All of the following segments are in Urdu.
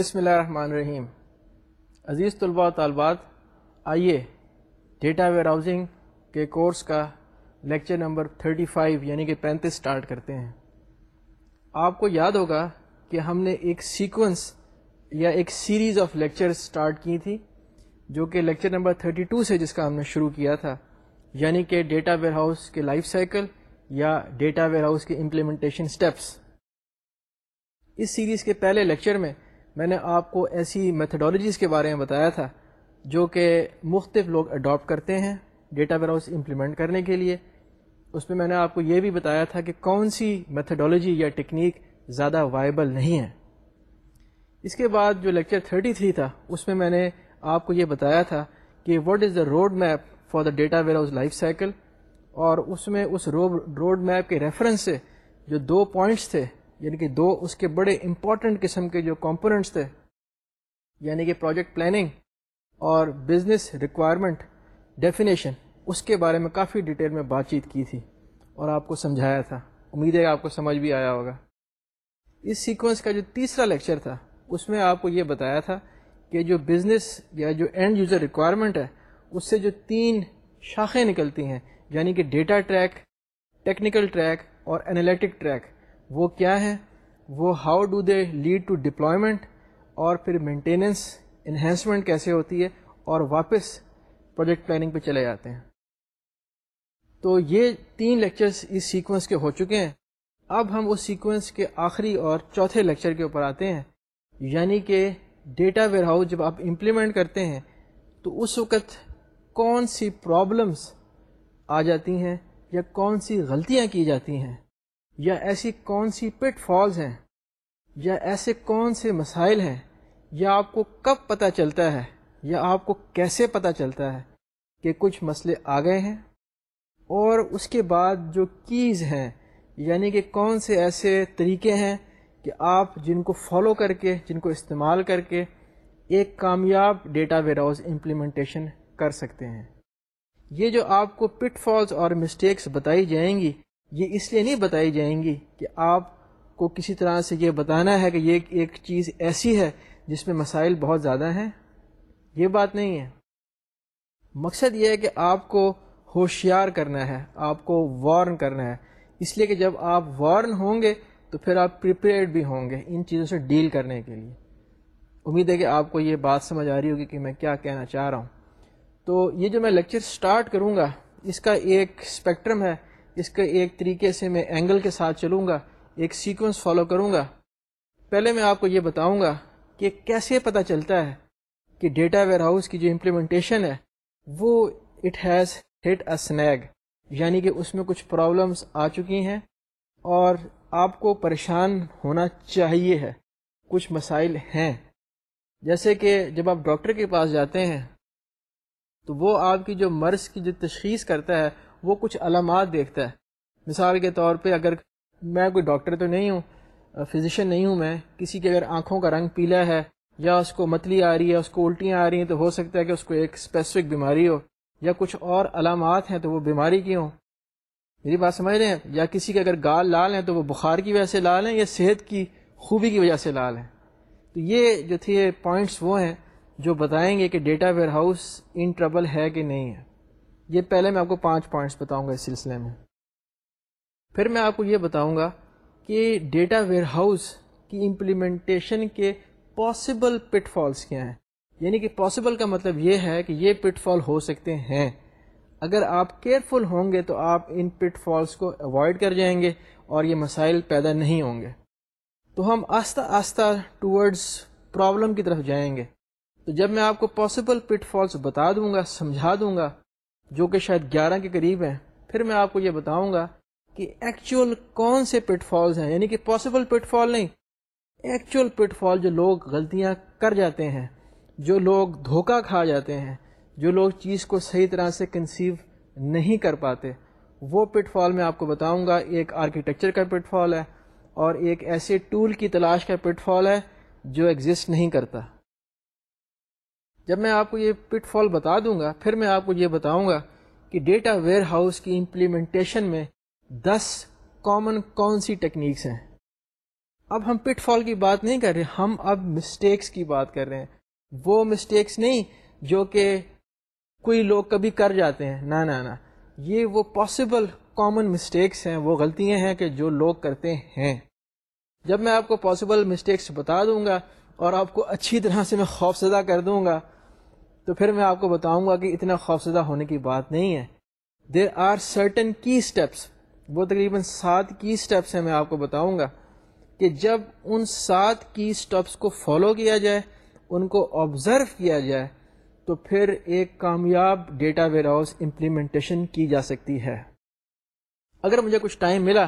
بسم اللہ الرحمن الرحیم۔ عزیز طلباء و طالبات، آئیے ڈیٹا ویئر کے کورس کا لیکچر نمبر 35 یعنی کہ پینتیس، سٹارٹ کرتے ہیں۔ آپ کو یاد ہوگا کہ ہم نے ایک سیکوینس یا ایک سیریز آف لیکچر سٹارٹ کی تھی، جو کہ لیکچر نمبر 32 سے جس کا ہم نے شروع کیا تھا۔ یعنی کہ ڈیٹا ویئر ہاؤس کے لائف سائیکل یا ڈیٹا ویئر ہاؤس کے امپلیمنٹیشن سٹیپس اس سیریز کے پہلے لیکچر میں میں نے آپ کو ایسی میتھڈالوجیز کے بارے میں بتایا تھا جو کہ مختلف لوگ اڈاپٹ کرتے ہیں ڈیٹا ویئر ہاؤس امپلیمنٹ کرنے کے لیے۔ اس میں میں نے آپ کو یہ بھی بتایا تھا کہ کون سی میتھڈالوجی یا ٹیکنیک زیادہ وائبل نہیں ہے۔ اس کے بعد جو لیکچر 33 تھا، اس میں میں نے آپ کو یہ بتایا تھا کہ what is the road map for the data warehouse life cycle اور اس میں اس روڈ میپ کے ریفرنس سے جو دو پوائنٹس تھے یعنی کہ دو اس کے بڑے امپورٹنٹ قسم کے جو کمپوننٹس تھے یعنی کہ پروجیکٹ پلاننگ اور بزنس ریکوائرمنٹ ڈیفینیشن اس کے بارے میں کافی ڈیٹیل میں بات چیت کی تھی اور آپ کو سمجھایا تھا۔ امید ہے آپ کو سمجھ بھی آیا ہوگا۔ اس سیکوینس کا جو تیسرا لیکچر تھا، اس میں آپ کو یہ بتایا تھا کہ جو بزنس یا جو اینڈ یوزر ریکوائرمنٹ ہے، اس سے جو تین شاخیں نکلتی ہیں یعنی کہ ڈیٹا ٹریک ٹیکنیکل ٹریک اور انالیٹک ٹریک وہ کیا ہیں؟ وہ how do they lead to deployment اور پھر مینٹیننس انہینسمنٹ کیسے ہوتی ہے اور واپس پروجیکٹ پلاننگ پہ چلے جاتے ہیں۔ تو یہ تین لیکچرز اس سیکوینس کے ہو چکے ہیں۔ اب ہم اس سیکوینس کے آخری اور چوتھے لیکچر کے اوپر آتے ہیں۔ یعنی کہ ڈیٹا ویئر ہاؤس جب آپ امپلیمنٹ کرتے ہیں تو اس وقت کون سی پرابلمس آ جاتی ہیں یا کون سی غلطیاں کی جاتی ہیں؟ یا ایسی کون سی پٹ فالز ہیں، یا ایسے کون سے مسائل ہیں، یا آپ کو کب پتہ چلتا ہے، یا آپ کو کیسے پتہ چلتا ہے کہ کچھ مسئلے آ گئے ہیں؟ اور اس کے بعد جو کیز ہیں یعنی کہ کون سے ایسے طریقے ہیں کہ آپ جن کو فالو کر کے، جن کو استعمال کر کے ایک کامیاب ڈیٹا ویئر ہاؤس امپلیمنٹیشن کر سکتے ہیں۔ یہ جو آپ کو پٹ فالز اور مسٹیکس بتائی جائیں گی یہ اس لیے نہیں بتائی جائیں گی کہ آپ کو کسی طرح سے یہ بتانا ہے کہ یہ ایک چیز ایسی ہے جس میں مسائل بہت زیادہ ہیں، یہ بات نہیں ہے۔ مقصد یہ ہے کہ آپ کو ہوشیار کرنا ہے، آپ کو وارن کرنا ہے۔ اس لیے کہ جب آپ وارن ہوں گے تو پھر آپ پریپیئرڈ بھی ہوں گے ان چیزوں سے ڈیل کرنے کے لیے۔ امید ہے کہ آپ کو یہ بات سمجھ آ رہی ہوگی کہ میں کیا کہنا چاہ رہا ہوں۔ تو یہ جو میں لیکچر سٹارٹ کروں گا، اس کا ایک اسپیکٹرم ہے۔ اس کے ایک طریقے سے میں اینگل کے ساتھ چلوں گا، ایک سیکوینس فالو کروں گا۔ پہلے میں آپ کو یہ بتاؤں گا کہ کیسے پتہ چلتا ہے کہ ڈیٹا ویئر ہاؤس کی جو امپلیمنٹیشن ہے، وہ اٹ ہیز ہٹ اے سنیگ یعنی کہ اس میں کچھ پرابلمس آ چکی ہیں اور آپ کو پریشان ہونا چاہیے ہے۔ کچھ مسائل ہیں۔ جیسے کہ جب آپ ڈاکٹر کے پاس جاتے ہیں، تو وہ آپ کی جو مرض کی جو تشخیص کرتا ہے وہ کچھ علامات دیکھتا ہے۔ مثال کے طور پہ اگر میں کوئی ڈاکٹر تو نہیں ہوں، فزیشین نہیں ہوں میں، کسی کے اگر آنکھوں کا رنگ پیلا ہے یا اس کو متلی آ رہی ہے، اس کو الٹیاں آ رہی ہیں، تو ہو سکتا ہے کہ اس کو ایک اسپیسیفک بیماری ہو یا کچھ اور علامات ہیں تو وہ بیماری کی ہوں میری بات سمجھ رہے ہیں؟ یا کسی کے اگر گال لال ہیں تو وہ بخار کی وجہ سے لال ہیں یا صحت کی خوبی کی وجہ سے لال ہیں؟ تو یہ جو تھے پوائنٹس وہ ہیں جو بتائیں گے کہ data warehouse in trouble ہے کہ نہیں ہے۔ یہ پہلے میں آپ کو پانچ پوائنٹس بتاؤں گا اس سلسلے میں۔ پھر میں آپ کو یہ بتاؤں گا کہ ڈیٹا ویئر ہاؤس کی امپلیمنٹیشن کے پاسبل پٹ فالس کیا ہیں۔ یعنی کہ پاسبل کا مطلب یہ ہے کہ یہ پٹ فال ہو سکتے ہیں۔ اگر آپ کیئرفل ہوں گے تو آپ ان پٹ فالس کو اوائڈ کر جائیں گے اور یہ مسائل پیدا نہیں ہوں گے۔ تو ہم آہستہ آہستہ ٹورڈز پرابلم کی طرف جائیں گے۔ تو جب میں آپ کو پاسبل پٹ فالس بتا دوں گا، سمجھا دوں گا جو کہ شاید گیارہ کے قریب ہیں، پھر میں آپ کو یہ بتاؤں گا کہ ایکچوئل کون سے پٹ فالز ہیں یعنی کہ پاسبل پٹ فال نہیں ایکچوئل پٹ فال جو لوگ غلطیاں کر جاتے ہیں، جو لوگ دھوکہ کھا جاتے ہیں، جو لوگ چیز کو صحیح طرح سے کنسیو نہیں کر پاتے، وہ پٹ فال میں آپ کو بتاؤں گا، ایک آرکیٹیکچر کا پٹ فال ہے اور ایک ایسے ٹول کی تلاش کا پٹ فال ہے جو ایگزسٹ نہیں کرتا۔ جب میں آپ کو یہ پٹ فال بتا دوں گا، پھر میں آپ کو یہ بتاؤں گا کہ ڈیٹا ویئر ہاؤس کی امپلیمنٹیشن میں دس کامن کون سی ٹیکنیکس ہیں۔ اب ہم پٹ فال کی بات نہیں کر رہے، ہم اب مسٹیکس کی بات کر رہے ہیں۔ وہ مسٹیکس نہیں جو کہ کوئی لوگ کبھی کر جاتے ہیں۔ نہ نہ نہ۔ یہ وہ پاسبل کامن مسٹیکس ہیں، وہ غلطیاں ہیں کہ جو لوگ کرتے ہیں۔ جب میں آپ کو پاسبل مسٹیکس بتا دوں گا اور آپ کو اچھی طرح سے میں خوف زدہ کر دوں گا تو پھر میں آپ کو بتاؤں گا کہ اتنا خوف زدہ ہونے کی بات نہیں ہے۔ دیر آر سرٹن کی اسٹیپس وہ تقریباً سات کی اسٹیپس ہیں، میں آپ کو بتاؤں گا کہ جب ان سات کی اسٹیپس کو فالو کیا جائے، ان کو آبزرو کیا جائے، تو پھر ایک کامیاب ڈیٹا ویئر ہاؤس امپلیمنٹیشن کی جا سکتی ہے۔ اگر مجھے کچھ ٹائم ملا،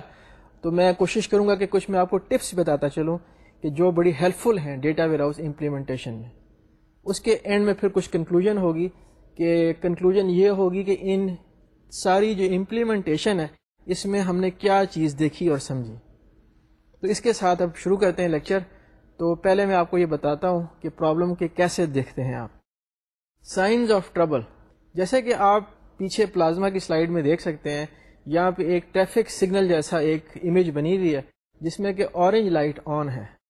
تو میں کوشش کروں گا کہ کچھ میں آپ کو ٹپس بتاتا چلوں کہ جو بڑی ہیلپ فل ہیں ڈیٹا ویئر ہاؤس امپلیمنٹیشن میں۔ اس کے اینڈ میں پھر کچھ کنکلوژن ہوگی کہ کنکلوژن یہ ہوگی کہ ان ساری جو امپلیمنٹیشن ہے، اس میں ہم نے کیا چیز دیکھی اور سمجھی۔ تو اس کے ساتھ اب شروع کرتے ہیں لیکچر تو پہلے میں آپ کو یہ بتاتا ہوں کہ پرابلم کے کیسے دیکھتے ہیں آپ۔ سائنز آف ٹربل جیسے کہ آپ پیچھے پلازما کی سلائیڈ میں دیکھ سکتے ہیں، یہاں پہ ایک ٹریفک سگنل جیسا ایک امیج بنی ہوئی ہے، جس میں کہ اورنج لائٹ آن ہے۔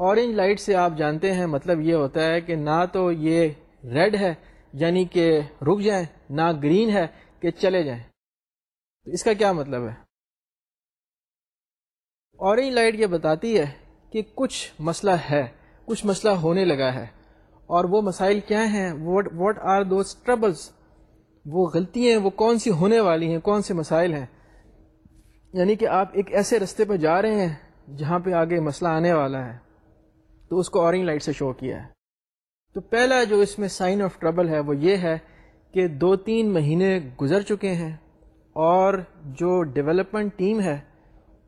اورنج لائٹ سے آپ جانتے ہیں مطلب یہ ہوتا ہے کہ نہ تو یہ ریڈ ہے یعنی کہ رک جائیں، نہ گرین ہے کہ چلے جائیں۔ تو اس کا کیا مطلب ہے؟ اورنج لائٹ یہ بتاتی ہے کہ کچھ مسئلہ ہے، کچھ مسئلہ ہونے لگا ہے۔ اور وہ مسائل کیا ہیں؟ واٹ آر دوز ٹربلس وہ غلطیاں وہ کون سی ہونے والی ہیں، کون سے مسائل ہیں؟ یعنی کہ آپ ایک ایسے رستے پہ جا رہے ہیں جہاں پہ آگے مسئلہ آنے والا ہے۔ تو اس کو اورنج لائٹ سے شو کیا ہے۔ تو پہلا جو اس میں سائن آف ٹربل ہے وہ یہ ہے کہ دو تین مہینے گزر چکے ہیں اور جو ڈیولپمنٹ ٹیم ہے،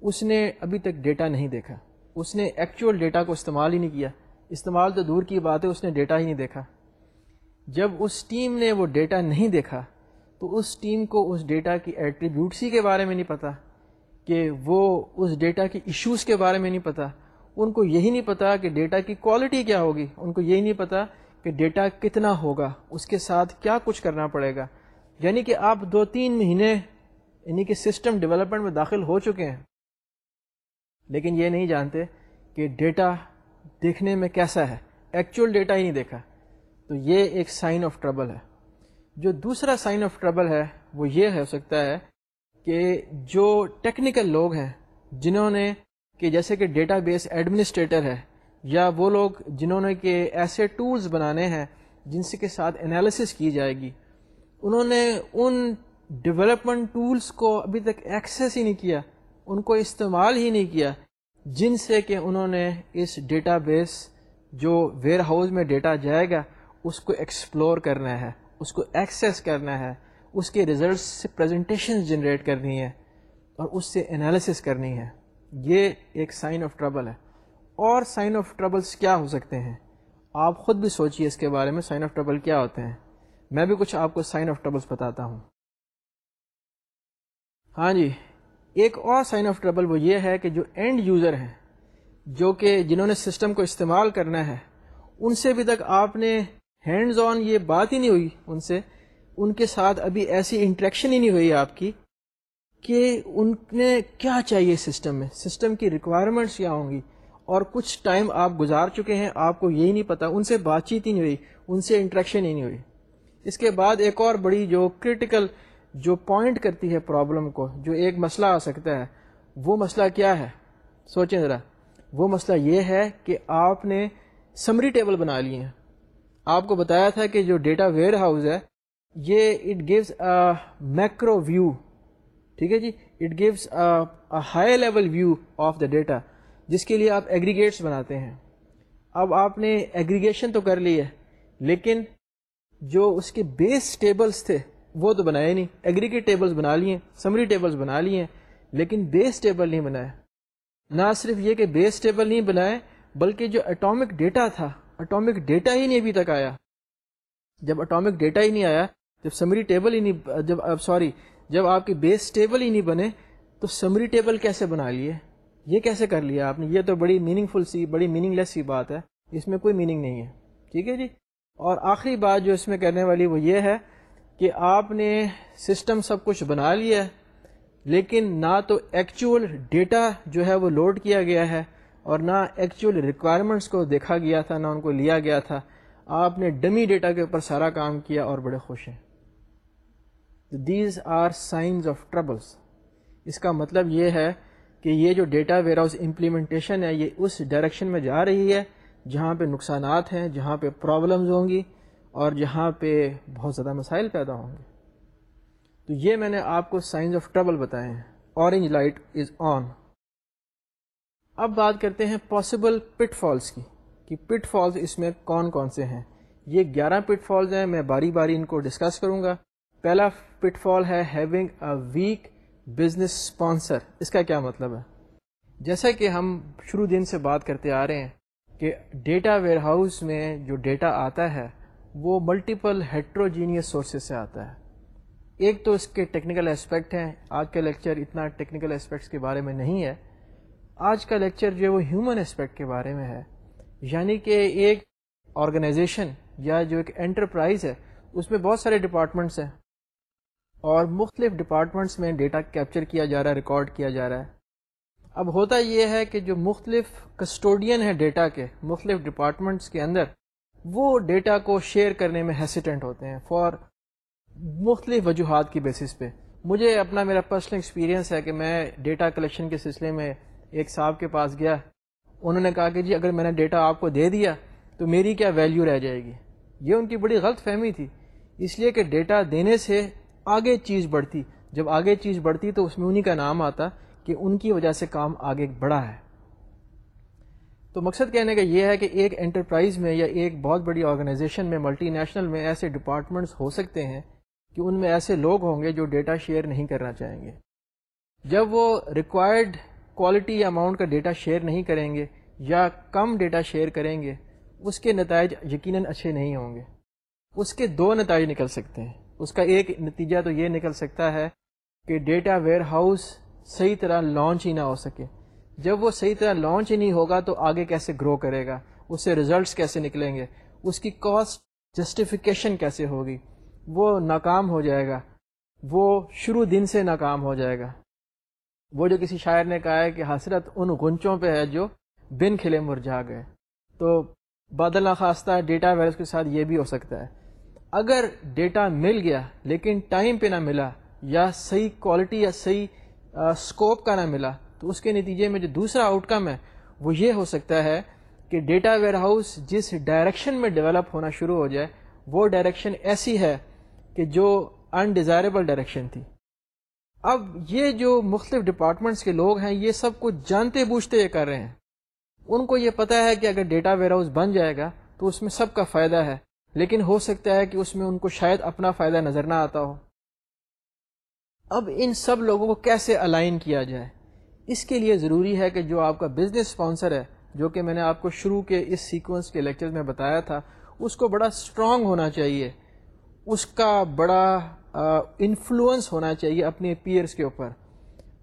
اس نے ابھی تک ڈیٹا نہیں دیکھا۔ اس نے ایکچوئل ڈیٹا کو استعمال ہی نہیں کیا۔ استعمال تو دور کی بات ہے، اس نے ڈیٹا ہی نہیں دیکھا۔ جب اس ٹیم نے وہ ڈیٹا نہیں دیکھا، تو اس ٹیم کو اس ڈیٹا کی ایٹریبیوٹسی کے بارے میں نہیں پتا، کہ وہ اس ڈیٹا کی ایشوز کے بارے میں نہیں پتا۔ ان کو یہی نہیں پتا کہ ڈیٹا کی کوالٹی کیا ہوگی۔ ان کو یہی نہیں پتا کہ ڈیٹا کتنا ہوگا۔ اس کے ساتھ کیا کچھ کرنا پڑے گا۔ یعنی کہ آپ دو تین مہینے یعنی کہ سسٹم ڈیولپمنٹ میں داخل ہو چکے ہیں۔ لیکن یہ نہیں جانتے کہ ڈیٹا دیکھنے میں کیسا ہے۔ ایکچوئل ڈیٹا ہی نہیں دیکھا۔ تو یہ ایک سائن آف ٹربل ہے۔ جو دوسرا سائن آف ٹربل ہے، وہ یہ ہو سکتا ہے کہ جو ٹیکنیکل لوگ ہیں، جنہوں نے کہ جیسے کہ ڈیٹا بیس ایڈمنسٹریٹر ہے، یا وہ لوگ جنہوں نے کہ ایسے ٹولز بنانے ہیں جن سے کے ساتھ انالیسس کی جائے گی۔ انہوں نے ان ڈیولپمنٹ ٹولز کو ابھی تک ایکسیس ہی نہیں کیا، ان کو استعمال ہی نہیں کیا، جن سے کہ انہوں نے اس ڈیٹا بیس جو ویئر ہاؤس میں ڈیٹا جائے گا، اس کو ایکسپلور کرنا ہے، اس کو ایکسیس کرنا ہے، اس کے ریزلٹس سے پریزنٹیشن جنریٹ کرنی ہے اور اس سے انالیسس کرنی ہے یہ ایک سائن آف ٹربل ہے۔ اور سائن آف ٹربلس کیا ہو سکتے ہیں؟ آپ خود بھی سوچیے اس کے بارے میں سائن آف ٹربل کیا ہوتے ہیں۔ میں بھی کچھ آپ کو سائن آف ٹربلس بتاتا ہوں۔ ہاں جی ایک اور سائن آف ٹربل وہ یہ ہے کہ جو اینڈ یوزر ہیں، جو کہ جنہوں نے سسٹم کو استعمال کرنا ہے، ان سے بھی تک آپ نے ہینڈز آن یہ بات ہی نہیں ہوئی۔ ان سے، ان کے ساتھ ابھی ایسی انٹریکشن ہی نہیں ہوئی آپ کی کہ ان نے کیا چاہیے سسٹم میں؟ سسٹم کی ریکوائرمنٹس کیا ہوں گی؟ اور کچھ ٹائم آپ گزار چکے ہیں، آپ کو یہی نہیں پتا، ان سے بات چیت ہی نہیں ہوئی، ان سے انٹریکشن ہی نہیں ہوئی۔ اس کے بعد ایک اور بڑی جو کرٹیکل جو پوائنٹ کرتی ہے پرابلم کو، جو ایک مسئلہ آ سکتا ہے، وہ مسئلہ کیا ہے؟ سوچیں ذرا۔ وہ مسئلہ یہ ہے کہ آپ نے سمری ٹیبل بنا لیے ہیں آپ کو بتایا تھا کہ جو ڈیٹا ویئر ہاؤس ہے، یہ it gives a macro view ٹھیک ہے جی؟ It gives high level view of the data جس کے لیے آپ ایگریگیٹس بناتے ہیں۔ اب آپ نے ایگریگیشن تو کر لی ہے، لیکن جو اس کے بیس ٹیبلز تھے، وہ تو بنائے نہیں۔ ایگریگیٹ ٹیبلز بنا لیے سمری ٹیبلز بنا لیے، لیکن بیس ٹیبل نہیں بنایا نہ صرف یہ کہ بیس ٹیبل نہیں بنائے، بلکہ جو اٹامک ڈیٹا تھا اٹامک ڈیٹا ہی نہیں ابھی تک آیا۔ جب اٹامک ڈیٹا ہی نہیں آیا، جب سمری ٹیبل ہی نہیں، جب سوری جب آپ کی بیس ٹیبل ہی نہیں بنے تو سمری ٹیبل کیسے بنا لیے؟ یہ کیسے کر لیا آپ نے؟ یہ تو بڑی میننگ فل سی، بڑی میننگ لیس سی بات ہے۔ اس میں کوئی میننگ نہیں ہے۔ ٹھیک ہے جی؟ اور آخری بات جو اس میں کرنے والی وہ یہ ہے کہ آپ نے سسٹم سب کچھ بنا لیا ہے، لیکن نہ تو ایکچوئل ڈیٹا جو ہے وہ لوڈ کیا گیا ہے اور نہ ایکچوئل ریکوائرمنٹس کو دیکھا گیا تھا، نہ ان کو لیا گیا تھا۔ آپ نے ڈمی ڈیٹا کے اوپر سارا کام کیا اور بڑے خوش ہیں۔ These are signs of troubles اس کا مطلب یہ ہے کہ یہ جو ڈیٹا ویئر ہاؤس امپلیمنٹیشن ہے، یہ اس ڈائریکشن میں جا رہی ہے جہاں پہ نقصانات ہیں، جہاں پہ پرابلمز ہوں گی اور جہاں پہ بہت زیادہ مسائل پیدا ہوں گے۔ تو یہ میں نے آپ کو سائنس آف ٹربل بتائے ہیں۔ اورنج لائٹ از آن اب بات کرتے ہیں پاسبل پٹ فالس کی، کہ پٹ فالس اس میں کون کون سے ہیں۔ یہ گیارہ پٹ فالز ہیں، میں باری باری ان کو ڈسکس کروں گا۔ پہلا پٹ فال ہے having a weak business sponsor اس کا کیا مطلب ہے؟ جیسا کہ ہم شروع دن سے بات کرتے آ رہے ہیں کہ ڈیٹا ویئر ہاؤس میں جو ڈیٹا آتا ہے، وہ ملٹیپل ہیٹروجینیس سورسز سے آتا ہے۔ ایک تو اس کے ٹیکنیکل اسپیکٹ ہیں۔ آج کا لیکچر اتنا ٹیکنیکل اسپیکٹس کے بارے میں نہیں ہے۔ آج کا لیکچر جو ہے وہ ہیومن اسپیکٹ کے بارے میں ہے۔ یعنی کہ ایک آرگنائزیشن یا جو ایک انٹرپرائز ہے، اس میں بہت سارے ڈپارٹمنٹس ہیں۔ اور مختلف ڈپارٹمنٹس میں ڈیٹا کیپچر کیا جا رہا ہے ریکارڈ کیا جا رہا ہے۔ اب ہوتا یہ ہے کہ جو مختلف کسٹوڈین ہیں ڈیٹا کے، مختلف ڈپارٹمنٹس کے اندر، وہ ڈیٹا کو شیئر کرنے میں ہیسیٹنٹ ہوتے ہیں فار مختلف وجوہات کی بیسس پہ۔ مجھے اپنا میرا پرسنل ایکسپیرینس ہے کہ میں ڈیٹا کلیکشن کے سلسلے میں ایک صاحب کے پاس گیا۔ انہوں نے کہا کہ جی اگر میں نے ڈیٹا آپ کو دے دیا تو میری کیا ویلیو رہ جائے گی؟ یہ ان کی بڑی غلط فہمی تھی۔ اس لیے کہ ڈیٹا دینے سے آگے چیز بڑھتی۔ جب آگے چیز بڑھتی تو اس میں انہی کا نام آتا کہ ان کی وجہ سے کام آگے بڑھا ہے۔ تو مقصد کہنے کا یہ ہے کہ ایک انٹرپرائز میں یا ایک بہت بڑی آرگنائزیشن میں، ملٹی نیشنل میں ایسے ڈپارٹمنٹس ہو سکتے ہیں کہ ان میں ایسے لوگ ہوں گے جو ڈیٹا شیئر نہیں کرنا چاہیں گے۔ جب وہ ریکوائرڈ کوالٹی یا اماؤنٹ کا ڈیٹا شیئر نہیں کریں گے یا کم ڈیٹا شیئر کریں گے، اس کے نتائج یقیناً اچھے نہیں ہوں گے۔ اس کے دو نتائج نکل سکتے ہیں۔ اس کا ایک نتیجہ تو یہ نکل سکتا ہے کہ ڈیٹا ویئر ہاؤس صحیح طرح لانچ ہی نہ ہو سکے۔ جب وہ صحیح طرح لانچ ہی نہیں ہوگا تو آگے کیسے گرو کرے گا؟ اس سے ریزلٹس کیسے نکلیں گے؟ اس کی کاسٹ جسٹیفیکیشن کیسے ہوگی؟ وہ ناکام ہو جائے گا۔ وہ شروع دن سے ناکام ہو جائے گا۔ وہ جو کسی شاعر نے کہا ہے کہ حسرت ان گنچوں پہ ہے جو بن کھلے مرجھا گئے۔ تو بادل نخواستہ ڈیٹا وائرس کے ساتھ یہ بھی ہو سکتا ہے۔ اگر ڈیٹا مل گیا لیکن ٹائم پہ نہ ملا یا صحیح کوالٹی یا صحیح اسکوپ کا نہ ملا، تو اس کے نتیجے میں جو دوسرا آؤٹ کم ہے، وہ یہ ہو سکتا ہے کہ ڈیٹا ویئر ہاؤس جس ڈائریکشن میں ڈیولپ ہونا شروع ہو جائے، وہ ڈائریکشن ایسی ہے کہ جو انڈیزائربل ڈائریکشن تھی۔ اب یہ جو مختلف ڈپارٹمنٹس کے لوگ ہیں، یہ سب کچھ جانتے بوجھتے یہ کر رہے ہیں۔ ان کو یہ پتا ہے کہ اگر ڈیٹا ویئر ہاؤس بن جائے گا، تو اس میں سب کا فائدہ ہے۔ لیکن ہو سکتا ہے کہ اس میں ان کو شاید اپنا فائدہ نظر نہ آتا ہو۔ اب ان سب لوگوں کو کیسے الائن کیا جائے؟ اس کے لیے ضروری ہے کہ جو آپ کا بزنس اسپانسر ہے، جو کہ میں نے آپ کو شروع کے اس سیکوینس کے لیکچر میں بتایا تھا، اس کو بڑا اسٹرانگ ہونا چاہیے۔ اس کا بڑا انفلوئنس ہونا چاہیے اپنے پیئرس کے اوپر۔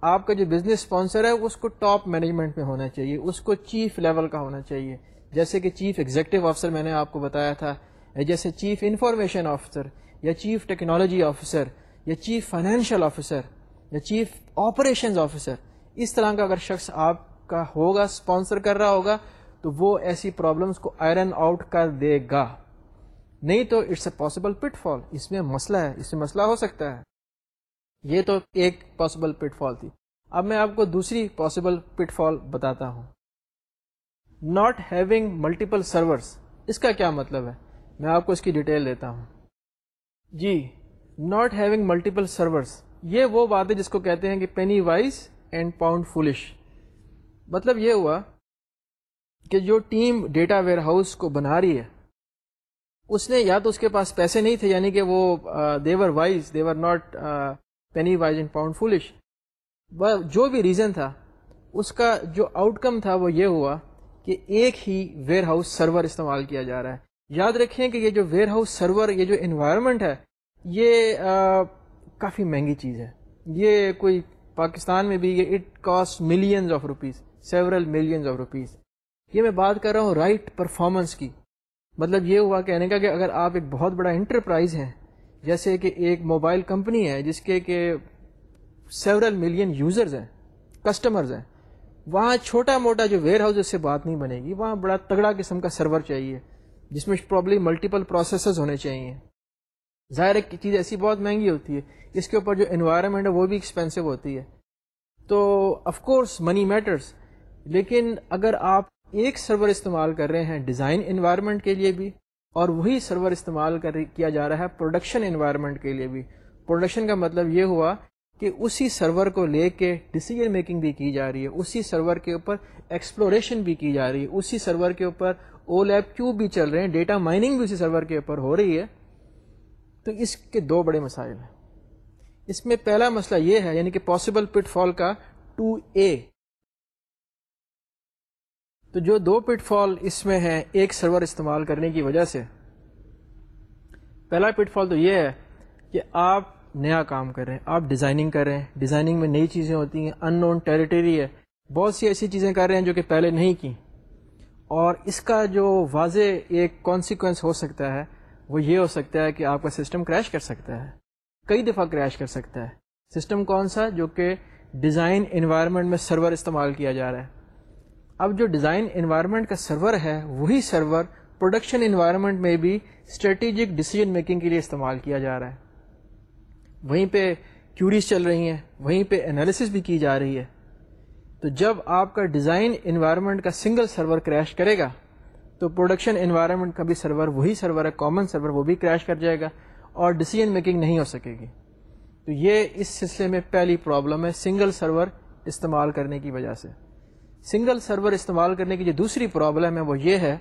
آپ کا جو بزنس اسپانسر ہے، اس کو ٹاپ مینجمنٹ میں ہونا چاہیے۔ اس کو چیف لیول کا ہونا چاہیے۔ جیسے کہ چیف ایگزیکٹو آفیسر میں نے آپ کو بتایا تھا جیسے چیف انفارمیشن آفیسر یا چیف ٹیکنالوجی آفیسر یا چیف فائنینشیل آفیسر یا چیف آپریشنز آفیسر۔ اس طرح کا اگر شخص آپ کا ہوگا اسپانسر کر رہا ہوگا، تو وہ ایسی پرابلمس کو آئرن آؤٹ کر دے گا۔ نہیں تو it's a possible pitfall اس میں مسئلہ ہے، اس میں مسئلہ ہو سکتا ہے۔ یہ تو ایک پاسبل پٹ فال تھی۔ اب میں آپ کو دوسری پاسبل پٹ فال بتاتا ہوں۔ ناٹ ہیونگ ملٹیپل سرورس اس کا کیا مطلب ہے؟ میں آپ کو اس کی ڈیٹیل دیتا ہوں۔ جی ناٹ ہیونگ ملٹیپل سرورس یہ وہ بات ہے جس کو کہتے ہیں کہ penny wise and pound foolish مطلب یہ ہوا کہ جو ٹیم ڈیٹا ویئر ہاؤس کو بنا رہی ہے، اس نے یا تو اس کے پاس پیسے نہیں تھے یعنی کہ وہ they're wise they're not penny wise and pound foolish جو بھی ریزن تھا، اس کا جو آؤٹ کم تھا وہ یہ ہوا کہ ایک ہی ویئر ہاؤس سرور استعمال کیا جا رہا ہے۔ یاد رکھیں کہ یہ جو ویئر ہاؤس سرور یہ جو انوائرمنٹ ہے، یہ کافی مہنگی چیز ہے۔ یہ کوئی پاکستان میں بھی یہ it cost millions of rupees several millions of rupees یہ میں بات کر رہا ہوں رائٹ right پرفارمنس کی۔ مطلب یہ ہوا کہنے کا کہ اگر آپ ایک بہت بڑا انٹرپرائز ہیں، جیسے کہ ایک موبائل کمپنی ہے، جس کے کہ سیورل ملین یوزرز ہیں کسٹمرز ہیں، وہاں چھوٹا موٹا جو ویئر ہاؤس سے بات نہیں بنے گی، وہاں بڑا تگڑا قسم کا سرور چاہیے۔ جس میں پرابلی ملٹیپل پروسیسز ہونے چاہیے ظاہر ایک چیز ایسی بہت مہنگی ہوتی ہے، اس کے اوپر جو انوائرمنٹ ہے وہ بھی ایکسپینسو ہوتی ہے۔ تو آف کورس منی میٹرس لیکن اگر آپ ایک سرور استعمال کر رہے ہیں ڈیزائن انوائرمنٹ کے لیے بھی، اور وہی سرور استعمال کر کیا جا رہا ہے پروڈکشن انوائرمنٹ کے لیے بھی۔ پروڈکشن کا مطلب یہ ہوا کہ اسی سرور کو لے کے ڈسیزن میکنگ بھی کی جا رہی ہے، اسی سرور کے اوپر ایکسپلوریشن بھی کی جا رہی ہے، اسی سرور کے اوپر او لیب کیوب بھی چل رہے ہیں؟ ڈیٹا مائننگ بھی اسی سرور کے اوپر ہو رہی ہے۔ تو اس کے دو بڑے مسائل ہیں۔ اس میں پہلا مسئلہ یہ ہے یعنی کہ پاسبل پٹ فال کا ٹو اے تو جو دو پٹ فال اس میں ہیں، ایک سرور استعمال کرنے کی وجہ سے۔ پہلا پٹ فال تو یہ ہے کہ آپ نیا کام کر رہے ہیں، آپ ڈیزائننگ کر رہے ہیں۔ ڈیزائننگ میں نئی چیزیں ہوتی ہیں ان نون ٹیریٹری ہے۔ بہت سی ایسی چیزیں کر رہے ہیں جو کہ پہلے نہیں کی۔ اور اس کا جو واضح ایک کانسیکوینس ہو سکتا ہے، وہ یہ ہو سکتا ہے کہ آپ کا سسٹم کریش کر سکتا ہے۔ کئی دفعہ کریش کر سکتا ہے۔ سسٹم کون سا؟ جو کہ ڈیزائن انوائرمنٹ میں سرور استعمال کیا جا رہا ہے۔ اب جو ڈیزائن انوائرمنٹ کا سرور ہے، وہی سرور پروڈکشن انوائرمنٹ میں بھی اسٹریٹجک ڈیسیجن میکنگ کے لیے استعمال کیا جا رہا ہے۔ وہیں پہ کیوریز چل رہی ہیں، وہیں پہ انالیسس بھی کی جا رہی ہے۔ تو جب آپ کا ڈیزائن انوائرمنٹ کا سنگل سرور کریش کرے گا، تو پروڈکشن انوائرمنٹ کا بھی سرور وہی سرور ہے کامن سرور وہ بھی کریش کر جائے گا اور ڈسیزن میکنگ نہیں ہو سکے گی۔ تو یہ اس سلسلے میں پہلی پرابلم ہے سنگل سرور استعمال کرنے کی وجہ سے۔ سنگل سرور استعمال کرنے کی جو دوسری پرابلم ہے وہ یہ ہے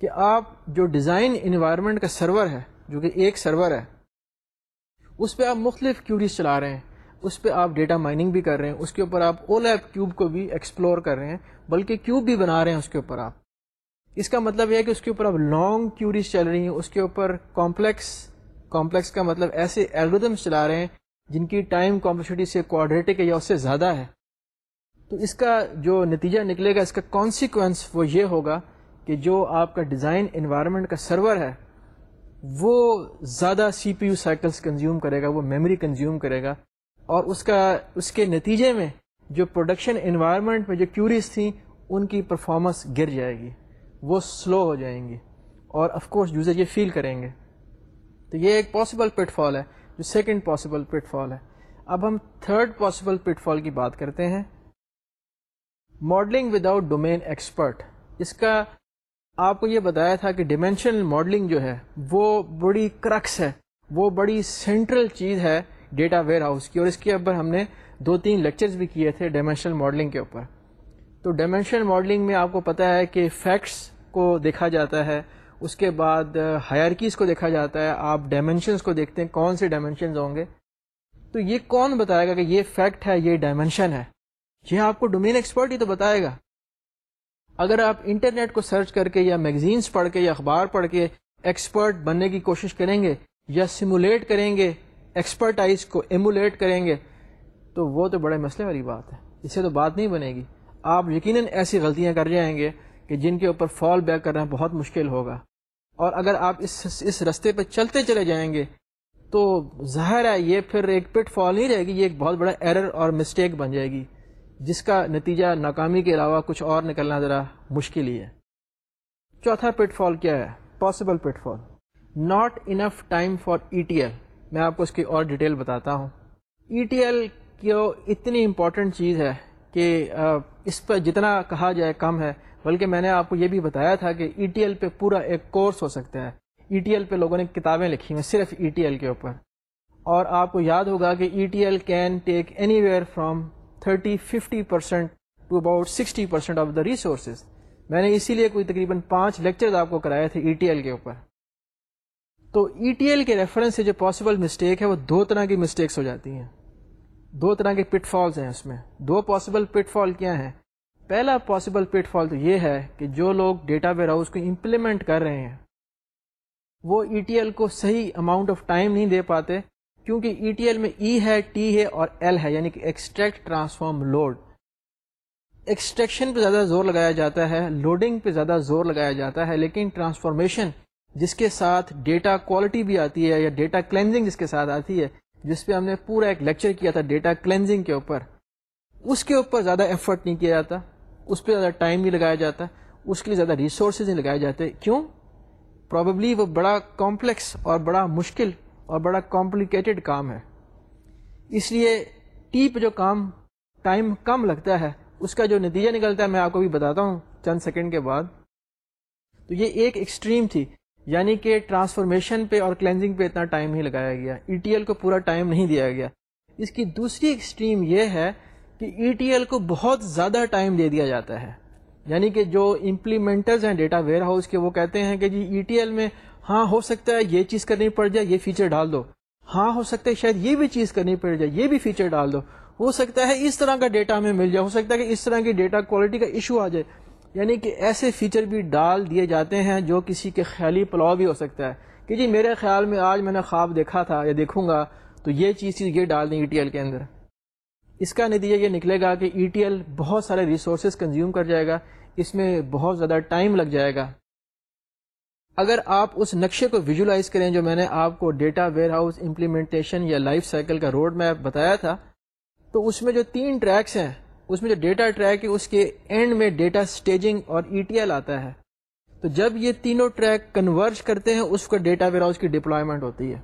کہ آپ جو ڈیزائن انوائرمنٹ کا سرور ہے، جو کہ ایک سرور ہے، اس پہ آپ مختلف کیوریز چلا رہے ہیں۔ اس پہ آپ ڈیٹا مائننگ بھی کر رہے ہیں، اس کے اوپر آپ اولا ایپ کیوب کو بھی ایکسپلور کر رہے ہیں، بلکہ کیوب بھی بنا رہے ہیں اس کے اوپر آپ۔ اس کا مطلب یہ ہے کہ اس کے اوپر اب لانگ کیوریز چل رہی ہیں، اس کے اوپر کمپلیکس کمپلیکس کا مطلب ایسے ایلگودمس چلا رہے ہیں جن کی ٹائم کمپلسٹی سے کوآڈریٹک ہے یا اس سے زیادہ ہے۔ تو اس کا جو نتیجہ نکلے گا، اس کا کانسیکوینس وہ یہ ہوگا کہ جو آپ کا ڈیزائن انوائرمنٹ کا سرور ہے، وہ زیادہ C P U cycles consume کرے گا، وہ میموری کنزیوم کرے گا۔ اور اس کا، اس کے نتیجے میں جو پروڈکشن انوائرمنٹ میں جو کیوریز تھیں، ان کی پرفارمنس گر جائے گی۔ وہ سلو ہو جائیں گی اور آف کورس یوزر یہ فیل کریں گے۔ تو یہ ایک پاسبل پٹ فال ہے، جو سیکنڈ پاسبل پٹ فال ہے۔ اب ہم تھرڈ پاسبل پٹ فال کی بات کرتے ہیں۔ ماڈلنگ وداؤٹ ڈومین ایکسپرٹ اس کا آپ کو یہ بتایا تھا کہ ڈیمینشنل ماڈلنگ جو ہے، وہ بڑی کرکس ہے، وہ بڑی سینٹرل چیز ہے۔ ڈیٹا ویئر ہاؤس کی اور اس کے اوپر ہم نے دو تین لیکچرز بھی کیے تھے ڈائمینشنل ماڈلنگ کے اوپر۔ تو ڈائمینشنل ماڈلنگ میں آپ کو پتہ ہے کہ فیکٹس کو دیکھا جاتا ہے، اس کے بعد ہائرکیز کو دیکھا جاتا ہے۔ آپ ڈائمینشنس کو دیکھتے ہیں، کون سے ڈائمینشنز ہوں گے؟ تو یہ کون بتائے گا کہ یہ فیکٹ ہے، یہ ڈائمینشن ہے؟ یہ آپ کو ڈومین ایکسپرٹ ہی تو بتائے گا۔ اگر آپ انٹرنیٹ کو سرچ کر کے یا میگزینس پڑھ کے یا اخبار پڑھ کے ایکسپرٹ بننے کی کوشش کریں گے یا سمولیٹ کریں گے ایکسپرٹائز کو ایمولیٹ کریں گے، تو وہ تو بڑے مسئلے والی بات ہے۔ اس سے تو بات نہیں بنے گی۔ آپ یقیناً ایسی غلطیاں کر جائیں گے کہ جن کے اوپر فال بیک کرنا بہت مشکل ہوگا۔ اور اگر آپ اس اس رستے پہ چلتے چلے جائیں گے، تو ظاہر ہے یہ پھر ایک پٹ فال نہیں رہے گی، یہ ایک بہت بڑا ایرر اور مسٹیک بن جائے گی، جس کا نتیجہ ناکامی کے علاوہ کچھ اور نکلنا ذرا مشکل ہی ہے۔ چوتھا پٹ فال کیا ہے؟ Possible pitfall not enough time for E T L میں آپ کو اس کی اور ڈیٹیل بتاتا ہوں۔ ای ٹی ایل کی اتنی امپورٹنٹ چیز ہے کہ اس پر جتنا کہا جائے کم ہے۔ بلکہ میں نے آپ کو یہ بھی بتایا تھا کہ ای ٹی ایل پہ پورا ایک کورس ہو سکتا ہے۔ ای ٹی ایل پہ لوگوں نے کتابیں لکھی ہیں، صرف ای ٹی ایل کے اوپر۔ اور آپ کو یاد ہوگا کہ E T L can take anywhere from thirty fifty percent to about sixty percent of the resources میں نے اسی لیے کوئی تقریباً پانچ لیکچر آپ کو کرائے تھے ای ٹی ایل کے اوپر۔ تو ای ٹی ایل کے ریفرنس سے جو پاسبل مسٹیک ہے، وہ دو طرح کی مسٹیکس ہو جاتی ہیں۔ دو طرح کے پٹ فالز ہیں اس میں۔ دو پاسبل پٹ فال کیا ہیں؟ پہلا پاسبل پٹ فال تو یہ ہے کہ جو لوگ ڈیٹا ویئر ہاؤس کو امپلیمنٹ کر رہے ہیں، وہ ای ٹی ایل کو صحیح اماؤنٹ آف ٹائم نہیں دے پاتے، کیونکہ ای ٹی ایل میں ای e ہے ٹی ہے اور ایل ہے یعنی کہ ایکسٹریکٹ ٹرانسفارم لوڈ ایکسٹریکشن پہ زیادہ زور لگایا جاتا ہے لوڈنگ پہ زیادہ زور لگایا جاتا ہے، لیکن ٹرانسفارمیشن جس کے ساتھ ڈیٹا کوالٹی بھی آتی ہے یا ڈیٹا کلینزنگ جس کے ساتھ آتی ہے، جس پہ ہم نے پورا ایک لیکچر کیا تھا ڈیٹا کلینزنگ کے اوپر، اس کے اوپر زیادہ ایفرٹ نہیں کیا جاتا، اس پہ زیادہ ٹائم نہیں لگایا جاتا، اس کے لیے زیادہ ریسورسز نہیں لگائے جاتے۔ کیوں؟ پرابیبلی وہ بڑا کمپلیکس اور بڑا مشکل اور بڑا کمپلیکیٹڈ کام ہے۔ اس لیے ٹی پہ جو کام ٹائم کم لگتا ہے، اس کا جو نتیجہ نکلتا ہے، میں آپ کو بھی بتاتا ہوں چند سیکنڈ کے بعد۔ تو یہ ایک ایکسٹریم تھی۔ یعنی کہ ٹرانسفارمیشن پہ اور کلینزنگ پہ اتنا ٹائم نہیں لگایا گیا۔ ای ٹی ایل کو پورا ٹائم نہیں دیا گیا۔ اس کی دوسری ایکسٹریم یہ ہے کہ ای ٹی ایل کو بہت زیادہ ٹائم دے دیا جاتا ہے۔ یعنی کہ جو امپلیمنٹرز ہیں ڈیٹا ویئر ہاؤس کے، وہ کہتے ہیں کہ جی ای ٹی ایل میں ہاں ہو سکتا ہے یہ چیز کرنی پڑ جائے، یہ فیچر ڈال دو۔ ہاں ہو سکتا ہے شاید یہ بھی چیز کرنی پڑ جائے، یہ بھی فیچر ڈال دو۔ ہو سکتا ہے اس طرح کا ڈیٹا میں مل جائے، ہو سکتا ہے کہ اس طرح کی ڈیٹا کوالٹی کا ایشو آ جائے۔ یعنی کہ ایسے فیچر بھی ڈال دیے جاتے ہیں جو کسی کے خیالی پلاؤ بھی ہو سکتا ہے۔ کہ جی میرے خیال میں آج میں نے خواب دیکھا تھا یا دیکھوں گا، تو یہ چیز چیز یہ ڈال دیں ای ٹی ایل کے اندر۔ اس کا نتیجہ یہ نکلے گا کہ ای ٹی ایل بہت سارے ریسورسز کنزیوم کر جائے گا، اس میں بہت زیادہ ٹائم لگ جائے گا۔ اگر آپ اس نقشے کو ویژولائز کریں جو میں نے آپ کو ڈیٹا ویئر ہاؤس امپلیمنٹیشن یا لائف سائیکل کا روڈ میپ بتایا تھا، تو اس میں جو تین ٹریکس ہیں اس میں جو ڈیٹا ٹریک ہے، اس کے اینڈ میں ڈیٹا اسٹیجنگ اور ای ٹی ایل آتا ہے۔ تو جب یہ تینوں ٹریک کنورج کرتے ہیں، اس کو ڈیٹا ویئر ہاؤس کی ڈپلائمنٹ ہوتی ہے۔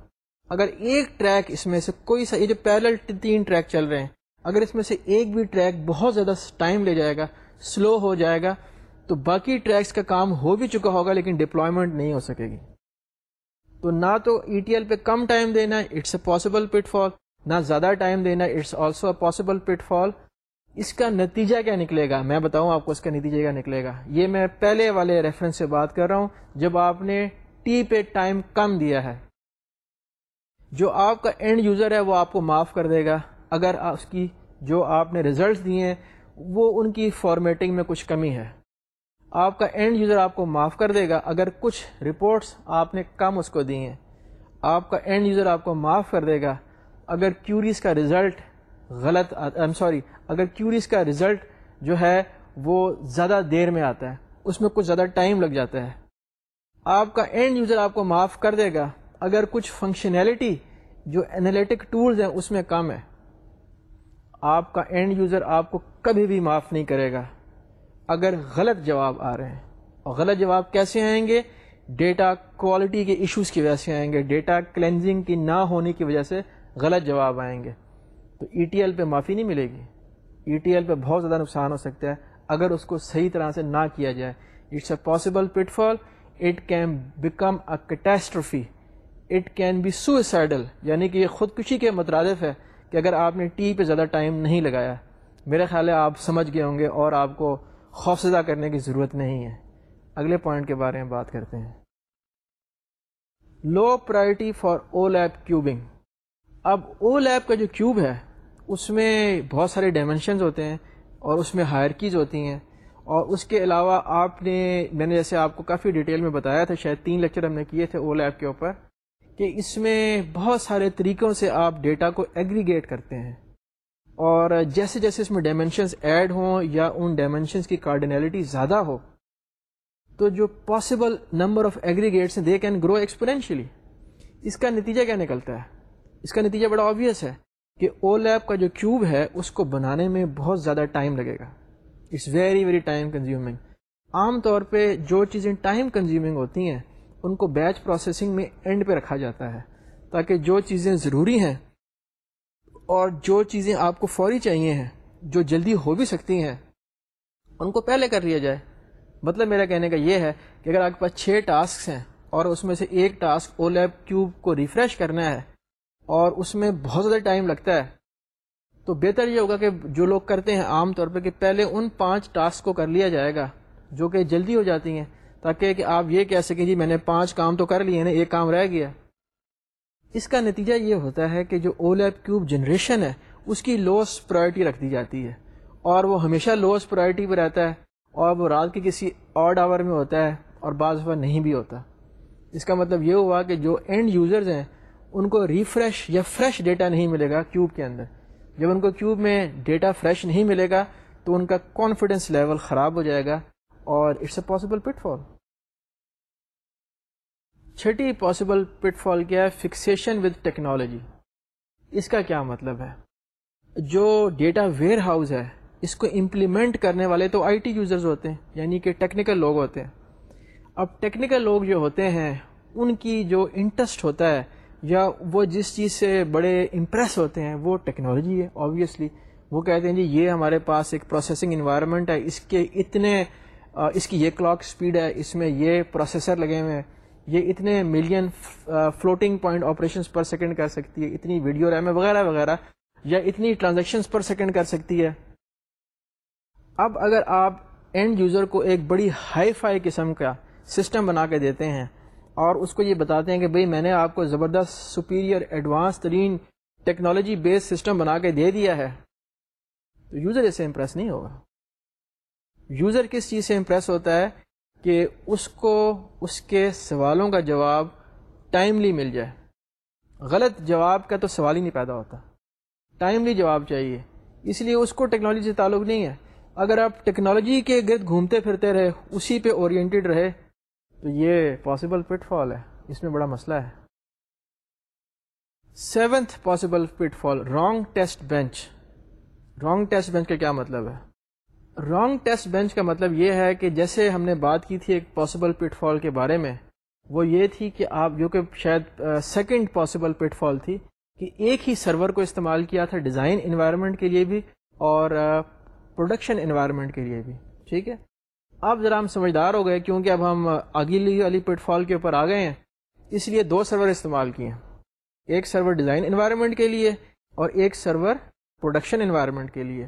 اگر ایک ٹریک اس میں سے کوئی سا، یہ جو پیرل تین ٹریک چل رہے ہیں، اگر اس میں سے ایک بھی ٹریک بہت زیادہ ٹائم لے جائے گا سلو ہو جائے گا، تو باقی ٹریکس کا کام ہو بھی چکا ہوگا، لیکن ڈپلائمنٹ نہیں ہو سکے گی۔ تو نہ تو ای ٹی ایل پہ کم ٹائم دینا it's a possible pitfall نہ زیادہ ٹائم دینا it's also a possible pitfall اس کا نتیجہ کیا نکلے گا؟ میں بتاؤں آپ کو اس کا نتیجہ کیا نکلے گا۔ یہ میں پہلے والے ریفرنس سے بات کر رہا ہوں، جب آپ نے ٹی پہ ٹائم کم دیا ہے۔ جو آپ کا اینڈ یوزر ہے، وہ آپ کو معاف کر دے گا۔ اگر اس کی جو آپ نے ریزلٹس دیے ہیں، وہ ان کی فارمیٹنگ میں کچھ کمی ہے۔ آپ کا اینڈ یوزر آپ کو معاف کر دے گا۔ اگر کچھ رپورٹس آپ نے کم اس کو دی ہیں، آپ کا اینڈ یوزر آپ کو معاف کر دے گا۔ اگر کیوریز کا رزلٹ غلط ایم سوری اگر کیوریز کا رزلٹ جو ہے وہ زیادہ دیر میں آتا ہے، اس میں کچھ زیادہ ٹائم لگ جاتا ہے۔ آپ کا اینڈ یوزر آپ کو معاف کر دے گا۔ اگر کچھ فنکشنلٹی جو انالیٹک ٹولز ہیں، اس میں کم ہے۔ آپ کا اینڈ یوزر آپ کو کبھی بھی معاف نہیں کرے گا۔ اگر غلط جواب آ رہے ہیں۔ اور غلط جواب کیسے آئیں گے؟ ڈیٹا کوالٹی کے ایشوز کی وجہ سے آئیں گے۔ ڈیٹا کلینزنگ کی نہ ہونے کی وجہ سے غلط جواب آئیں گے۔ تو ای ٹی ایل پہ معافی نہیں ملے گی۔ ای ٹی ایل پہ بہت زیادہ نقصان ہو سکتا ہے۔ اگر اس کو صحیح طرح سے نہ کیا جائے۔ It's a possible pitfall it can become a catastrophe it can be suicidal یعنی کہ یہ خودکشی کے مترادف ہے کہ اگر آپ نے ٹی پہ زیادہ ٹائم نہیں لگایا۔ میرے خیال ہے آپ سمجھ گئے ہوں گے اور آپ کو خوفزدہ کرنے کی ضرورت نہیں ہے۔ اگلے پوائنٹ کے بارے میں بات کرتے ہیں۔ Low priority for OLAP cubing اب او لیب کا جو کیوب ہے اس میں بہت سارے ڈائمینشنز ہوتے ہیں اور اس میں ہائرکیز ہوتی ہیں اور اس کے علاوہ آپ نے میں نے جیسے آپ کو کافی ڈیٹیل میں بتایا تھا، شاید تین لیکچر ہم نے کیے تھے او لیب کے اوپر، کہ اس میں بہت سارے طریقوں سے آپ ڈیٹا کو ایگریگیٹ کرتے ہیں۔ اور جیسے جیسے اس میں ڈائمینشنس ایڈ ہوں یا ان ڈائمینشنس کی کارڈینیلٹی زیادہ ہو، تو جو possible number of aggregates they can grow exponentially اس کا نتیجہ کیا نکلتا ہے؟ اس کا نتیجہ بڑا آبویس ہے۔ کہ او لیب کا جو کیوب ہے، اس کو بنانے میں بہت زیادہ ٹائم لگے گا۔ It's very very time consuming عام طور پہ جو چیزیں ٹائم کنزیومنگ ہوتی ہیں، ان کو بیچ پروسیسنگ میں اینڈ پہ رکھا جاتا ہے، تاکہ جو چیزیں ضروری ہیں اور جو چیزیں آپ کو فوری چاہیے ہیں، جو جلدی ہو بھی سکتی ہیں، ان کو پہلے کر لیا جائے۔ مطلب میرا کہنے کا یہ ہے کہ اگر آپ کے پاس چھ ٹاسک ہیں اور اس میں سے ایک ٹاسک او لیب کیوب کو ریفریش کرنا ہے اور اس میں بہت زیادہ ٹائم لگتا ہے۔ تو بہتر یہ ہوگا کہ جو لوگ کرتے ہیں عام طور پہ کہ پہلے ان پانچ ٹاسک کو کر لیا جائے گا، جو کہ جلدی ہو جاتی ہیں، تاکہ کہ آپ یہ کہہ سکیں جی میں نے پانچ کام تو کر لیے نا ایک کام رہ گیا۔ اس کا نتیجہ یہ ہوتا ہے کہ جو او لیب کیوب جنریشن ہے، اس کی لوسٹ پرائرٹی رکھ دی جاتی ہے۔ اور وہ ہمیشہ لوسٹ پرائرٹی پہ رہتا ہے، اور وہ رات کے کسی آڈ آور میں ہوتا ہے، اور بعض دفعہ نہیں بھی ہوتا۔ اس کا مطلب یہ ہوا کہ جو اینڈ یوزرز ہیں ان کو ریفریش یا فریش ڈیٹا نہیں ملے گا کیوب کے اندر۔ جب ان کو کیوب میں ڈیٹا فریش نہیں ملے گا تو ان کا کانفیڈینس لیول خراب ہو جائے گا اور اٹس اے پاسبل پٹ فال چھٹی پاسبل پٹ فال کیا ہے؟ فکسیشن ود ٹیکنالوجی اس کا کیا مطلب ہے؟ جو ڈیٹا ویئر ہاؤس ہے، اس کو امپلیمنٹ کرنے والے تو آئی ٹی یوزرز ہوتے ہیں یعنی کہ ٹیکنیکل لوگ ہوتے ہیں۔ اب ٹیکنیکل لوگ جو ہوتے ہیں، ان کی جو انٹرسٹ ہوتا ہے یا وہ جس چیز سے بڑے امپریس ہوتے ہیں، وہ ٹیکنالوجی ہے آبویسلی وہ کہتے ہیں جی یہ ہمارے پاس ایک پروسیسنگ انوائرمنٹ ہے، اس کے اتنے اس کی یہ کلاک سپیڈ ہے، اس میں یہ پروسیسر لگے ہوئے ہیں۔ یہ اتنے million floating point operations per second کر سکتی ہے، اتنی ویڈیو ریم وغیرہ وغیرہ، یا اتنی ٹرانزیکشنس پر سیکنڈ کر سکتی ہے۔ اب اگر آپ اینڈ یوزر کو ایک بڑی ہائی فائی قسم کا سسٹم بنا کے دیتے ہیں اور اس کو یہ بتاتے ہیں کہ بھئی میں نے آپ کو زبردست سپیریئر ایڈوانس ترین ٹیکنالوجی بیس سسٹم بنا کے دے دیا ہے۔ تو یوزر اسے امپریس نہیں ہوگا۔ یوزر کس چیز سے امپریس ہوتا ہے کہ اس کو اس کے سوالوں کا جواب ٹائملی مل جائے۔ غلط جواب کا تو سوال ہی نہیں پیدا ہوتا۔ ٹائملی جواب چاہیے۔ اس لیے اس کو ٹیکنالوجی سے تعلق نہیں ہے۔ اگر آپ ٹیکنالوجی کے گرد گھومتے پھرتے رہے، اسی پہ اورینٹیڈ رہے تو یہ پاسبل پٹ فال ہے۔ اس میں بڑا مسئلہ ہے۔ Seventh possible pitfall wrong test bench wrong test bench کا کیا مطلب ہے؟ رانگ ٹیسٹ بینچ کا مطلب یہ ہے کہ جیسے ہم نے بات کی تھی ایک پاسبل پٹ فال کے بارے میں، وہ یہ تھی کہ آپ، جو کہ شاید سیکنڈ پاسبل پٹ فال تھی، کہ ایک ہی سرور کو استعمال کیا تھا ڈیزائن انوائرمنٹ کے لیے بھی اور پروڈکشن انوائرمنٹ کے لیے بھی۔ ٹھیک ہے؟ اب ذرا ہم سمجھدار ہو گئے کیونکہ اب ہم اگلی علی پٹ فال کے اوپر آ گئے ہیں۔ اس لیے دو سرور استعمال کیے ہیں۔ ایک سرور ڈیزائن انوائرمنٹ کے لیے اور ایک سرور پروڈکشن انوائرمنٹ کے لیے۔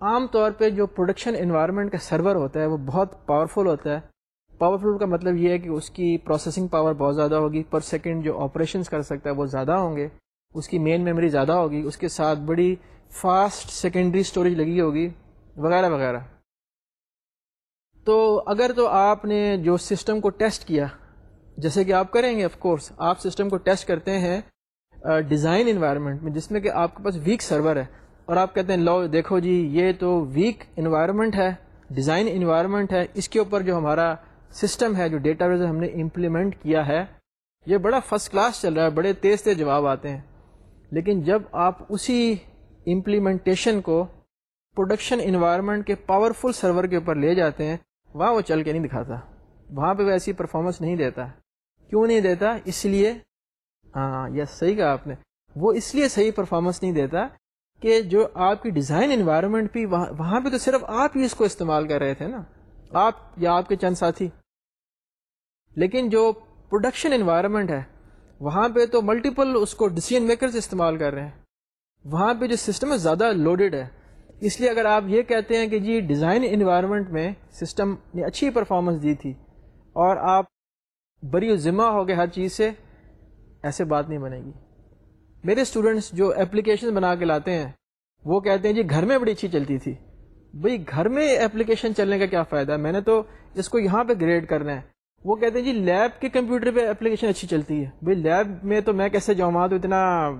عام طور پہ جو پروڈکشن انوائرمنٹ کا سرور ہوتا ہے وہ بہت پاورفل ہوتا ہے۔ پاورفل کا مطلب یہ ہے کہ اس کی پروسیسنگ پاور بہت زیادہ ہوگی۔ پر سیکنڈ جو آپریشنس کر سکتا ہے وہ زیادہ ہوں گے۔ اس کی مین میموری زیادہ ہوگی۔ اس کے ساتھ بڑی فاسٹ سیکنڈری اسٹوریج لگی ہوگی۔ وغیرہ وغیرہ۔ تو اگر تو آپ نے جو سسٹم کو ٹیسٹ کیا، جیسے کہ آپ کریں گے آف کورس آپ سسٹم کو ٹیسٹ کرتے ہیں ڈیزائن انوائرمنٹ میں، جس میں کہ آپ کے پاس ویک سرور ہے۔ اور آپ کہتے ہیں، لو، دیکھو جی یہ تو ویک انوائرمنٹ ہے ڈیزائن انوائرمنٹ ہے۔ اس کے اوپر جو ہمارا سسٹم ہے، جو ڈیٹا بیس ہم نے امپلیمنٹ کیا ہے، یہ بڑا فرسٹ کلاس چل رہا ہے، بڑے تیز تیز جواب آتے ہیں۔ لیکن جب آپ اسی امپلیمنٹیشن کو پروڈکشن انوائرمنٹ کے پاورفل سرور کے اوپر لے جاتے ہیں وہاں وہ چل کے نہیں دکھاتا۔ وہاں پہ وہ ایسی پرفارمنس نہیں دیتا۔ کیوں نہیں دیتا؟ اس لیے۔ ہاں یس صحیح کہا آپ نے۔ وہ اس لیے صحیح پرفارمنس نہیں دیتا کہ جو آپ کی ڈیزائن انوائرمنٹ بھی وہاں پہ تو صرف آپ ہی اس کو استعمال کر رہے تھے نا۔ آپ یا آپ کے چند ساتھی۔ لیکن جو پروڈکشن انوائرمنٹ ہے، وہاں پہ تو ملٹیپل اس کو ڈسیزن میکرز استعمال کر رہے ہیں۔ وہاں پہ جو سسٹم ہے، زیادہ لوڈیڈ ہے۔ اس لیے اگر آپ یہ کہتے ہیں کہ جی ڈیزائن انوائرمنٹ میں سسٹم نے اچھی پرفارمنس دی تھی اور آپ بری ذمہ ہو گئے ہر چیز سے، ایسے بات نہیں بنے گی۔ میرے اسٹوڈنٹس جو اپلیکیشن بنا کے لاتے ہیں، وہ کہتے ہیں جی گھر میں بڑی اچھی چلتی تھی۔ بھئی گھر میں اپلیکیشن چلنے کا کیا فائدہ؟ ہے میں نے تو اس کو یہاں پہ گریڈ کرنا ہے۔ وہ کہتے ہیں جی لیب کے کمپیوٹر پہ اپلیکیشن اچھی چلتی ہے۔ بھئی لیب میں تو میں کیسے جاؤں؟ تو اتنا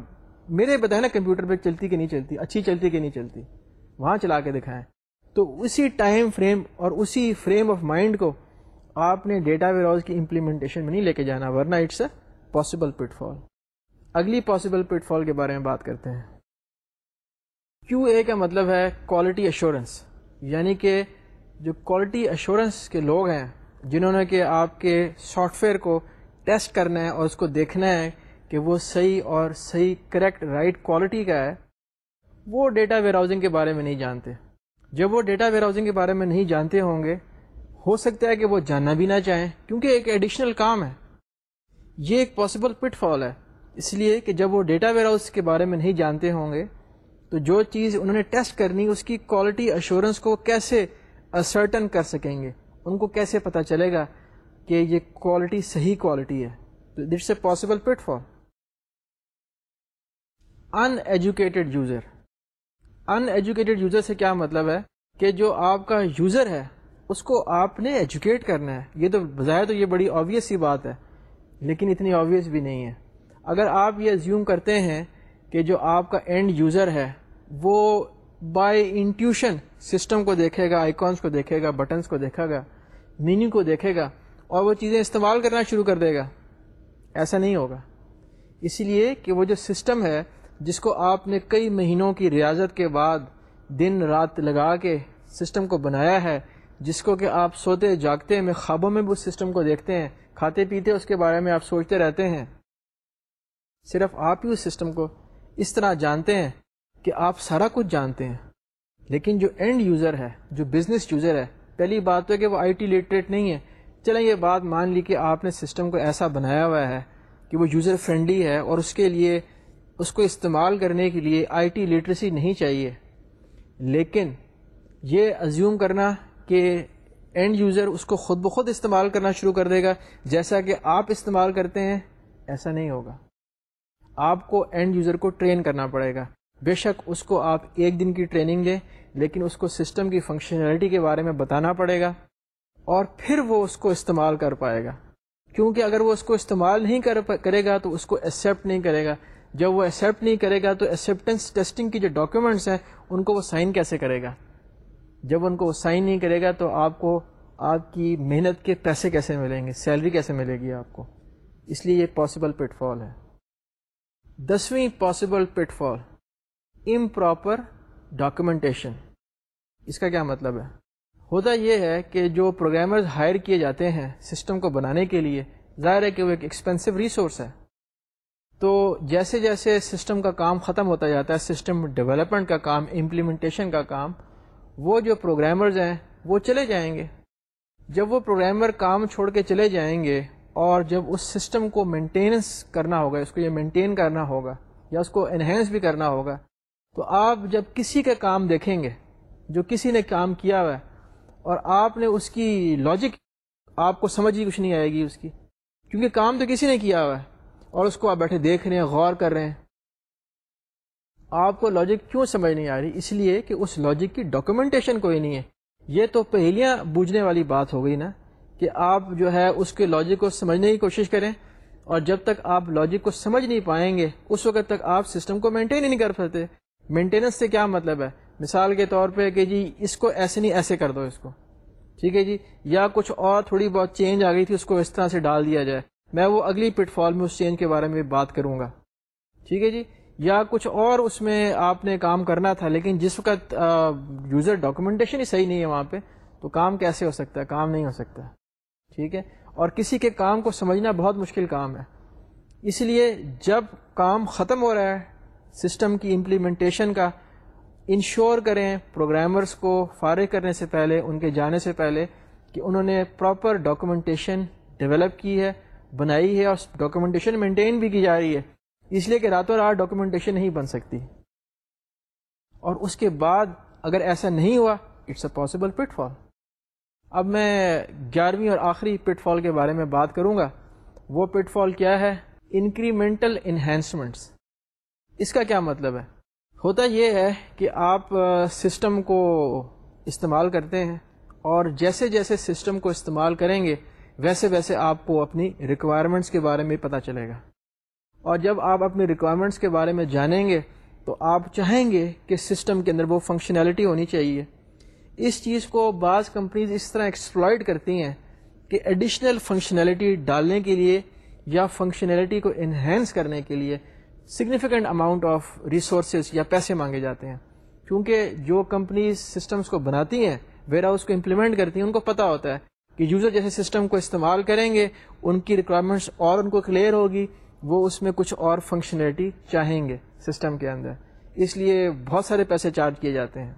میرے بتائیں نا کمپیوٹر پہ چلتی کہ نہیں چلتی، اچھی چلتی کہ نہیں چلتی۔ وہاں چلا کے دکھائیں۔ تو اسی ٹائم فریم اور اسی فریم آف مائنڈ کو آپ نے ڈیٹا ویئر کی امپلیمنٹیشن میں نہیں لے کے جانا، ورنہ اٹس اے پاسبل پٹ فال اگلی پاسبل پٹ فال کے بارے میں بات کرتے ہیں۔ کیو اے کا مطلب ہے کوالٹی ایشورنس یعنی کہ جو کوالٹی ایشورنس کے لوگ ہیں، جنہوں نے کہ آپ کے سافٹ ویئر کو ٹیسٹ کرنا ہے اور اس کو دیکھنا ہے کہ وہ صحیح اور صحیح کریکٹ رائٹ کوالٹی کا ہے وہ ڈیٹا ویئر ہاؤسنگ کے بارے میں نہیں جانتے۔ جب وہ ڈیٹا ویئر ہاؤسنگ کے بارے میں نہیں جانتے ہوں گے، ہو سکتا ہے کہ وہ جاننا بھی نہ چاہیں، کیونکہ ایک ایڈیشنل کام ہے۔ یہ ایک پاسبل پٹ فال ہے۔ اس لیے کہ جب وہ ڈیٹا ویئر ہاؤس کے بارے میں نہیں جانتے ہوں گے، تو جو چیز انہوں نے ٹیسٹ کرنی، اس کی کوالٹی ایشورنس کو کیسے اسرٹن کر سکیں گے؟ ان کو کیسے پتا چلے گا کہ یہ کوالٹی صحیح کوالٹی ہے؟ That's a possible pitfall uneducated user uneducated user سے کیا مطلب ہے کہ جو آپ کا یوزر ہے، اس کو آپ نے ایجوکیٹ کرنا ہے۔ یہ تو بظاہر تو یہ بڑی آبویس سی بات ہے، لیکن اتنی آبویس بھی نہیں ہے۔ اگر آپ یہ زیوم کرتے ہیں کہ جو آپ کا اینڈ یوزر ہے، وہ بائی انٹیوشن سسٹم کو دیکھے گا آئیکونس کو دیکھے گا بٹنس کو دیکھے گا مینیو کو دیکھے گا، اور وہ چیزیں استعمال کرنا شروع کر دے گا۔ ایسا نہیں ہوگا۔ اسی لیے کہ وہ جو سسٹم ہے جس کو آپ نے کئی مہینوں کی ریاضت کے بعد دن رات لگا کے سسٹم کو بنایا ہے، جس کو کہ آپ سوتے جاگتے میں خوابوں میں بھی اس سسٹم کو دیکھتے ہیں، کھاتے پیتے اس کے بارے میں آپ سوچتے رہتے ہیں۔ صرف آپ ہی اس سسٹم کو اس طرح جانتے ہیں کہ آپ سارا کچھ جانتے ہیں۔ لیکن جو اینڈ یوزر ہے، جو بزنس یوزر ہے، پہلی بات تو ہے کہ وہ آئی ٹی لٹریٹ نہیں ہے۔ چلیں یہ بات مان لی کہ آپ نے سسٹم کو ایسا بنایا ہوا ہے کہ وہ یوزر فرینڈلی ہے اور اس کے لیے اس کو استعمال کرنے کے لیے آئی ٹی لٹریسی نہیں چاہیے۔ لیکن یہ ازیوم کرنا کہ اینڈ یوزر اس کو خود بخود استعمال کرنا شروع کر دے گا۔ جیسا کہ آپ استعمال کرتے ہیں، ایسا نہیں ہوگا۔ آپ کو اینڈ یوزر کو ٹرین کرنا پڑے گا۔ بے شک اس کو آپ ایک دن کی ٹریننگ دیں لیکن اس کو سسٹم کی فنکشنلٹی کے بارے میں بتانا پڑے گا اور پھر وہ اس کو استعمال کر پائے گا۔ کیونکہ اگر وہ اس کو استعمال نہیں کرے گا تو اس کو ایکسیپٹ نہیں کرے گا۔ جب وہ ایکسیپٹ نہیں کرے گا تو ایکسیپٹنس ٹیسٹنگ کی جو ڈاکیومنٹس ہیں، ان کو وہ سائن کیسے کرے گا؟ جب ان کو وہ سائن نہیں کرے گا تو آپ کو، آپ کی محنت کے پیسے کیسے ملیں گے؟ سیلری کیسے ملے گی آپ کو؟ اس لیے یہ پاسبل پٹ فال ہے۔ دسویں possible pitfall improper documentation اس کا کیا مطلب ہے؟ ہوتا یہ ہے کہ جو پروگرامرز ہائر کیے جاتے ہیں سسٹم کو بنانے کے لیے، ظاہر ہے کہ وہ ایک ایکسپینسو ریسورس ہے۔ تو جیسے جیسے سسٹم کا کام ختم ہوتا جاتا ہے، سسٹم ڈیولپمنٹ کا کام امپلیمنٹیشن کا کام، وہ جو پروگرامرز ہیں، وہ چلے جائیں گے۔ جب وہ پروگرامر کام چھوڑ کے چلے جائیں گے اور جب اس سسٹم کو مینٹیننس کرنا ہوگا، اس کو یہ مینٹین کرنا ہوگا یا اس کو انہینس بھی کرنا ہوگا، تو آپ جب کسی کا کام دیکھیں گے، جو کسی نے کام کیا ہوا ہے اور آپ نے اس کی لاجک آپ کو سمجھ ہی کچھ نہیں آئے گی اس کی۔ کیونکہ کام تو کسی نے کیا ہوا ہے۔ اور اس کو آپ بیٹھے دیکھ رہے ہیں، غور کر رہے ہیں۔ آپ کو لاجک کیوں سمجھ نہیں آ رہی؟ اس لیے کہ اس لاجک کی ڈاکومنٹیشن کوئی نہیں ہے۔ یہ تو پہلیاں بوجھنے والی بات ہو گئی نا کہ آپ جو ہے اس کے لاجک کو سمجھنے کی کوشش کریں اور جب تک آپ لاجک کو سمجھ نہیں پائیں گے، اس وقت تک آپ سسٹم کو مینٹین ہی نہیں کر سکتے۔ مینٹیننس سے کیا مطلب ہے؟ مثال کے طور پہ کہ جی اس کو ایسے نہیں ایسے کر دو اس کو۔ ٹھیک ہے جی یا کچھ اور تھوڑی بہت چینج آ گئی تھی، اس کو اس طرح سے ڈال دیا جائے۔ میں وہ اگلی پٹ فال میں اس چینج کے بارے میں بات کروں گا۔ ٹھیک ہے جی؟ یا کچھ اور اس میں آپ نے کام کرنا تھا، لیکن جس وقت یوزر ڈاکومنٹیشن ہی صحیح نہیں ہے وہاں پہ، تو کام کیسے ہو سکتا ہے؟ کام نہیں ہو سکتا۔ ٹھیک ہے؟ اور کسی کے کام کو سمجھنا بہت مشکل کام ہے۔ اس لیے جب کام ختم ہو رہا ہے، سسٹم کی امپلیمنٹیشن کا انشور کریں پروگرامرز کو فارغ کرنے سے پہلے، ان کے جانے سے پہلے، کہ انہوں نے پراپر ڈاکومنٹیشن ڈیولپ کی ہے۔ بنائی ہے اور ڈاکومنٹیشن مینٹین بھی کی جا رہی ہے۔ اس لیے کہ راتوں رات ڈاکومنٹیشن نہیں بن سکتی۔ اور اس کے بعد اگر ایسا نہیں ہوا it's a possible pitfall اب میں گیارہویں اور آخری پٹ فال کے بارے میں بات کروں گا۔ وہ پٹ فال کیا ہے؟ انکریمنٹل انہینسمنٹس اس کا کیا مطلب ہے؟ ہوتا یہ ہے کہ آپ سسٹم کو استعمال کرتے ہیں اور جیسے جیسے سسٹم کو استعمال کریں گے ویسے ویسے آپ کو اپنی ریکوائرمنٹس کے بارے میں پتہ چلے گا۔ اور جب آپ اپنی ریکوائرمنٹس کے بارے میں جانیں گے، تو آپ چاہیں گے کہ سسٹم کے اندر وہ فنکشنالٹی ہونی چاہیے۔ اس چیز کو بعض کمپنیز اس طرح ایکسپلائڈ کرتی ہیں کہ ایڈیشنل فنکشنالٹی ڈالنے کے لیے یا فنکشنالٹی کو انہینس کرنے کے لیے سگنیفیکنٹ اماؤنٹ آف ریسورسز یا پیسے مانگے جاتے ہیں۔ کیونکہ جو کمپنیز سسٹمز کو بناتی ہیں ویئر ہاؤس کو امپلیمنٹ کرتی ہیں، ان کو پتہ ہوتا ہے۔ کہ یوزر جیسے سسٹم کو استعمال کریں گے، ان کی ریکوائرمنٹس اور ان کو کلیئر ہوگی، وہ اس میں کچھ اور فنکشنلٹی چاہیں گے سسٹم کے اندر۔ اس لیے بہت سارے پیسے چارج کیے جاتے ہیں۔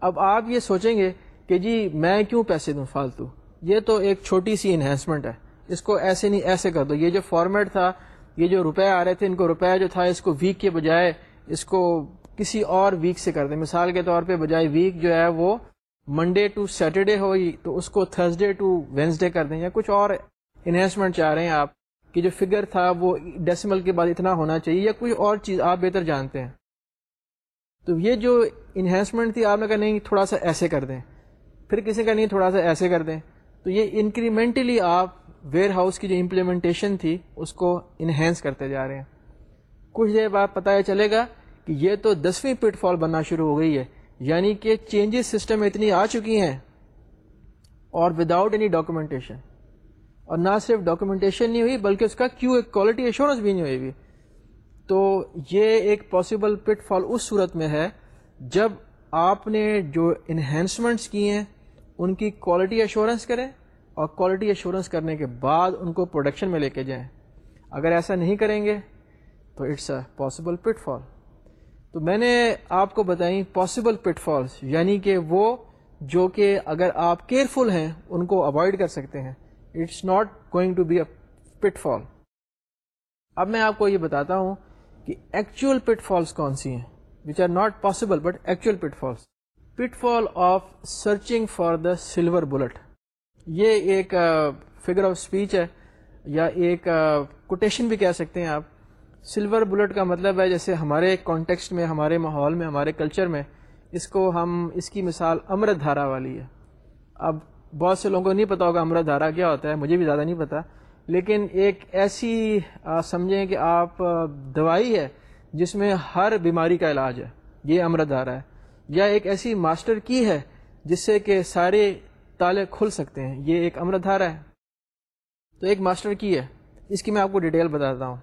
اب آپ یہ سوچیں گے کہ جی میں کیوں پیسے دوں فالتو؟ یہ تو ایک چھوٹی سی انہینسمنٹ ہے۔ اس کو ایسے نہیں، ایسے کر دو۔ یہ جو فارمیٹ تھا، یہ جو روپے آ رہے تھے، ان کو روپے جو تھا، اس کو ویک کے بجائے اس کو کسی اور ویک سے کر دیں۔ مثال کے طور پہ بجائے ویک جو ہے وہ منڈے ٹو سیٹرڈے ہوئی تو اس کو تھرسڈے ٹو وینسڈے کر دیں یا کچھ اور انہینسمنٹ چاہ رہے ہیں آپ کہ جو فگر تھا وہ ڈیسیمل کے بعد اتنا ہونا چاہیے یا کوئی اور چیز آپ بہتر جانتے ہیں۔ تو یہ جو انہینسمنٹ تھی آپ نے کہا نہیں، تھوڑا سا ایسے کر دیں۔ پھر کسی کا نہیں، تھوڑا سا ایسے کر دیں۔ تو یہ انکریمنٹلی آپ ویئر ہاؤس کی جو امپلیمنٹیشن تھی اس کو انہینس کرتے جا رہے ہیں۔ کچھ دیر بعد پتہ چلے گا کہ یہ تو دسویں پٹ فال بننا شروع ہو گئی ہے۔ یعنی کہ چینجز سسٹم اتنی آ چکی ہیں اور وداؤٹ اینی ڈاکومنٹیشن اور نہ صرف ڈاکومنٹیشن نہیں ہوئی، بلکہ اس کا کیو ایک کوالٹی ایشورنس بھی نہیں ہوئی بھی۔ تو یہ ایک پاسبل پٹ فال اس صورت میں ہے، جب آپ نے جو انہینسمنٹس کی ہیں، ان کی کوالٹی ایشورنس کریں اور کوالٹی ایشورنس کرنے کے بعد ان کو پروڈکشن میں لے کے جائیں۔ اگر ایسا نہیں کریں گے، تو اٹس اے پاسبل پٹ فال تو میں نے آپ کو بتائیں پاسبل پٹ فالس یعنی کہ وہ جو کہ اگر آپ کیئرفل ہیں، ان کو اوائڈ کر سکتے ہیں۔ It's not going to be a pitfall اب میں آپ کو یہ بتاتا ہوں کہ ایکچوئل پٹ فالس کون سی ہیں which are not possible but actual pitfalls pitfall of searching for the silver bullet یہ ایک فگر آف اسپیچ ہے، یا ایک کوٹیشن بھی کہہ سکتے ہیں آپ۔ سلور بلٹ کا مطلب ہے جیسے ہمارے کانٹیکسٹ میں، ہمارے ماحول میں، ہمارے کلچر میں، اس کو ہم، اس کی مثال امرت دھارا والی ہے۔ اب بہت سے لوگوں کو نہیں پتا ہوگا امرت دھارا کیا ہوتا ہے، مجھے بھی زیادہ نہیں پتا۔ لیکن ایک ایسی سمجھیں کہ آپ دوائی ہے جس میں ہر بیماری کا علاج ہے۔ یہ امرت دھارا ہے۔ یا ایک ایسی ماسٹر کی ہے جس سے کہ سارے تالے کھل سکتے ہیں۔ یہ ایک امرت دھارا ہے۔ تو ایک ماسٹر کی ہے۔ اس کی میں آپ کو ڈیٹیل بتاتا ہوں۔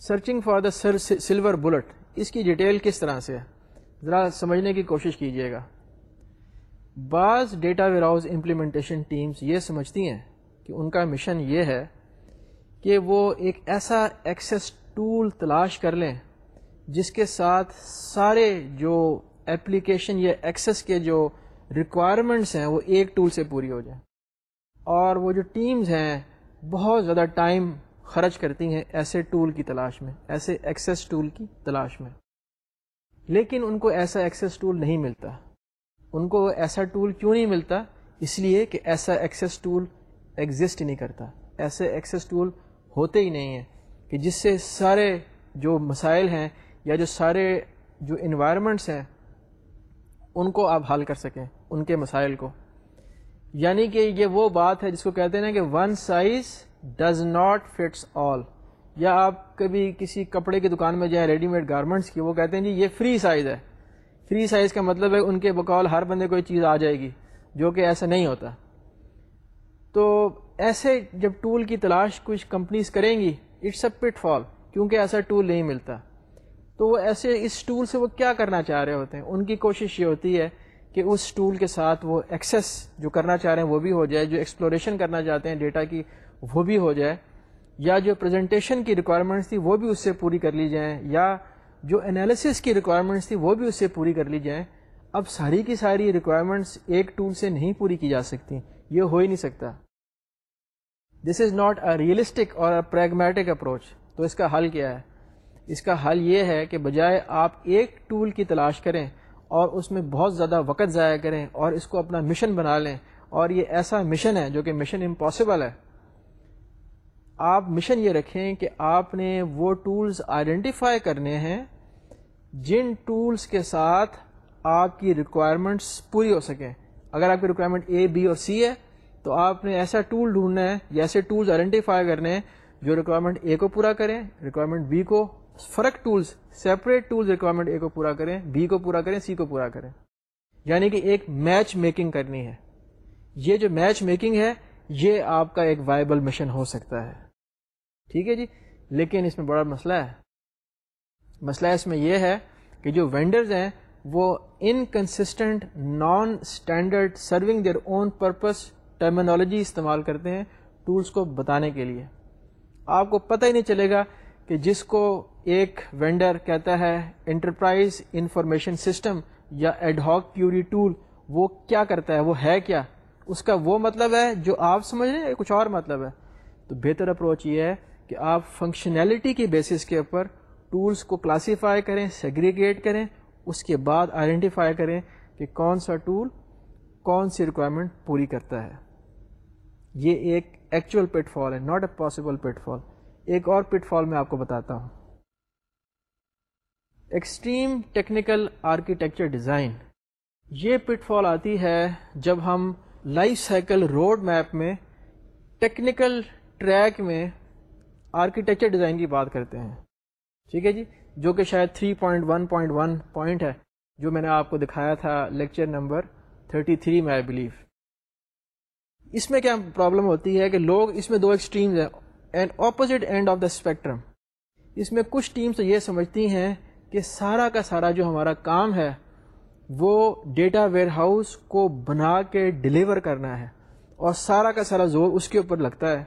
Searching for the sir silver bullet اس کی ڈیٹیل کس طرح سے ہے؟ ذرا سمجھنے کی کوشش کیجیے گا۔ بعض data warehouse implementation teams یہ سمجھتی ہیں کہ ان کا مشن یہ ہے کہ وہ ایک ایسا ایکسیس ٹول تلاش کر لیں جس کے ساتھ سارے جو ایپلیکیشن یا ایکسیس کے جو ریکوائرمنٹس ہیں وہ ایک ٹول سے پوری ہو جائیں۔ اور وہ جو ٹیمز ہیں، بہت زیادہ ٹائم خرچ کرتی ہیں ایسے ٹول کی تلاش میں، ایسے ایکسیس ٹول کی تلاش میں۔ لیکن ان کو ایسا ایکسیس ٹول نہیں ملتا۔ ان کو ایسا ٹول کیوں نہیں ملتا؟ اس لیے کہ ایسا ایکسیس ٹول ایگزسٹ نہیں کرتا۔ ایسے ایکسیس ٹول ہوتے ہی نہیں ہیں کہ جس سے سارے جو مسائل ہیں یا جو سارے جو انوائرمنٹس ہیں، ان کو آپ حل کر سکیں، ان کے مسائل کو۔ یعنی کہ یہ وہ بات ہے جس کو کہتے ہیں کہ one size does not fits all یا آپ کبھی کسی کپڑے کی دکان میں جائیں ریڈی میڈ گارمنٹس کی، وہ کہتے ہیں جی یہ فری سائز ہے۔ فری سائز کا مطلب ہے ان کے بقول ہر بندے کو چیز آ جائے گی، جو کہ ایسا نہیں ہوتا۔ تو ایسے جب ٹول کی تلاش کچھ کمپنیز کریں گی اٹس اے پٹ فال کیونکہ ایسا ٹول نہیں ملتا۔ تو وہ ایسے اس ٹول سے وہ کیا کرنا چاہ رہے ہوتے ہیں؟ ان کی کوشش یہ ہوتی ہے کہ اس ٹول کے ساتھ وہ ایکسیس جو کرنا چاہ رہے ہیں وہ بھی ہو جائے، جو ایکسپلوریشن کرنا چاہتے ہیں ڈیٹا کی وہ بھی ہو جائے، یا جو پریزنٹیشن کی ریکوائرمنٹس تھی وہ بھی اس سے پوری کر لی جائیں، یا جو انالیسس کی ریکوائرمنٹس تھی وہ بھی اس سے پوری کر لی جائیں۔ اب ساری کی ساری ریکوائرمنٹس ایک ٹول سے نہیں پوری کی جا سکتی، یہ ہو ہی نہیں سکتا۔ This is not a realistic اور پریگمیٹک اپروچ تو اس کا حل کیا ہے؟ اس کا حل یہ ہے کہ بجائے آپ ایک ٹول کی تلاش کریں اور اس میں بہت زیادہ وقت ضائع کریں اور اس کو اپنا مشن بنا لیں، اور یہ ایسا مشن ہے جو کہ مشن امپاسبل ہے۔ آپ مشن یہ رکھیں کہ آپ نے وہ ٹولز آئیڈینٹیفائی کرنے ہیں جن ٹولز کے ساتھ آپ کی ریکوائرمنٹس پوری ہو سکیں۔ اگر آپ کی ریکوائرمنٹ اے بی اور سی ہے، تو آپ نے ایسا ٹول ڈھونڈنا ہے یا ایسے ٹولز آئیڈینٹیفائی کرنے ہیں جو ریکوائرمنٹ اے کو پورا کریں ریکوائرمنٹ بی کو فرق tools separate tools requirement A کو پورا کریں بی کو پورا کریں سی کو پورا کریں۔ یعنی کہ ایک میچ میکنگ کرنی ہے۔ یہ جو میچ میکنگ ہے، یہ آپ کا ایک وائبل مشن ہو سکتا ہے۔ ٹھیک ہے جی؟ لیکن اس میں بڑا مسئلہ ہے۔ مسئلہ اس میں یہ ہے کہ جو وینڈرز ہیں، وہ inconsistent non standard serving their own purpose terminology استعمال کرتے ہیں ٹولس کو بتانے کے لیے۔ آپ کو پتہ ہی نہیں چلے گا کہ جس کو ایک وینڈر کہتا ہے انٹرپرائز انفارمیشن سسٹم یا ایڈہاک کیوری ٹول وہ کیا کرتا ہے؟ وہ ہے کیا؟ اس کا وہ مطلب ہے جو آپ سمجھ رہے ہیں کچھ اور مطلب ہے؟ تو بہتر اپروچ یہ ہے کہ آپ فنکشنلٹی کی بیسس کے اوپر ٹولس کو کلاسیفائی کریں سیگریگیٹ کریں، اس کے بعد آئیڈینٹیفائی کریں کہ کون سا ٹول کون سی ریکوائرمنٹ پوری کرتا ہے۔ یہ ایک ایکچوئل پٹ فال ہے ناٹ اے پاسبل پٹ فال ایک اور پٹ فال میں آپ کو بتاتا ہوں۔ ایکسٹریم ٹیکنیکل آرکیٹیکچر ڈیزائن یہ پٹ فال آتی ہے جب ہم لائف سائیکل روڈ میپ میں ٹیکنیکل ٹریک میں آرکیٹیکچر ڈیزائن کی بات کرتے ہیں۔ ٹھیک ہے جی؟ جو کہ شاید 3.1.1 پوائنٹ ہے، جو میں نے آپ کو دکھایا تھا لیکچر نمبر 33 میں آئی بلیو اس میں کیا پرابلم ہوتی ہے کہ لوگ اس میں دو ایکسٹریمز ہیں end opposite end of the spectrum اس میں کچھ ٹیمس تو یہ سمجھتی ہیں کہ سارا کا سارا جو ہمارا کام ہے، وہ ڈیٹا ویئر ہاؤس کو بنا کے ڈلیور کرنا ہے۔ اور سارا کا سارا زور اس کے اوپر لگتا ہے۔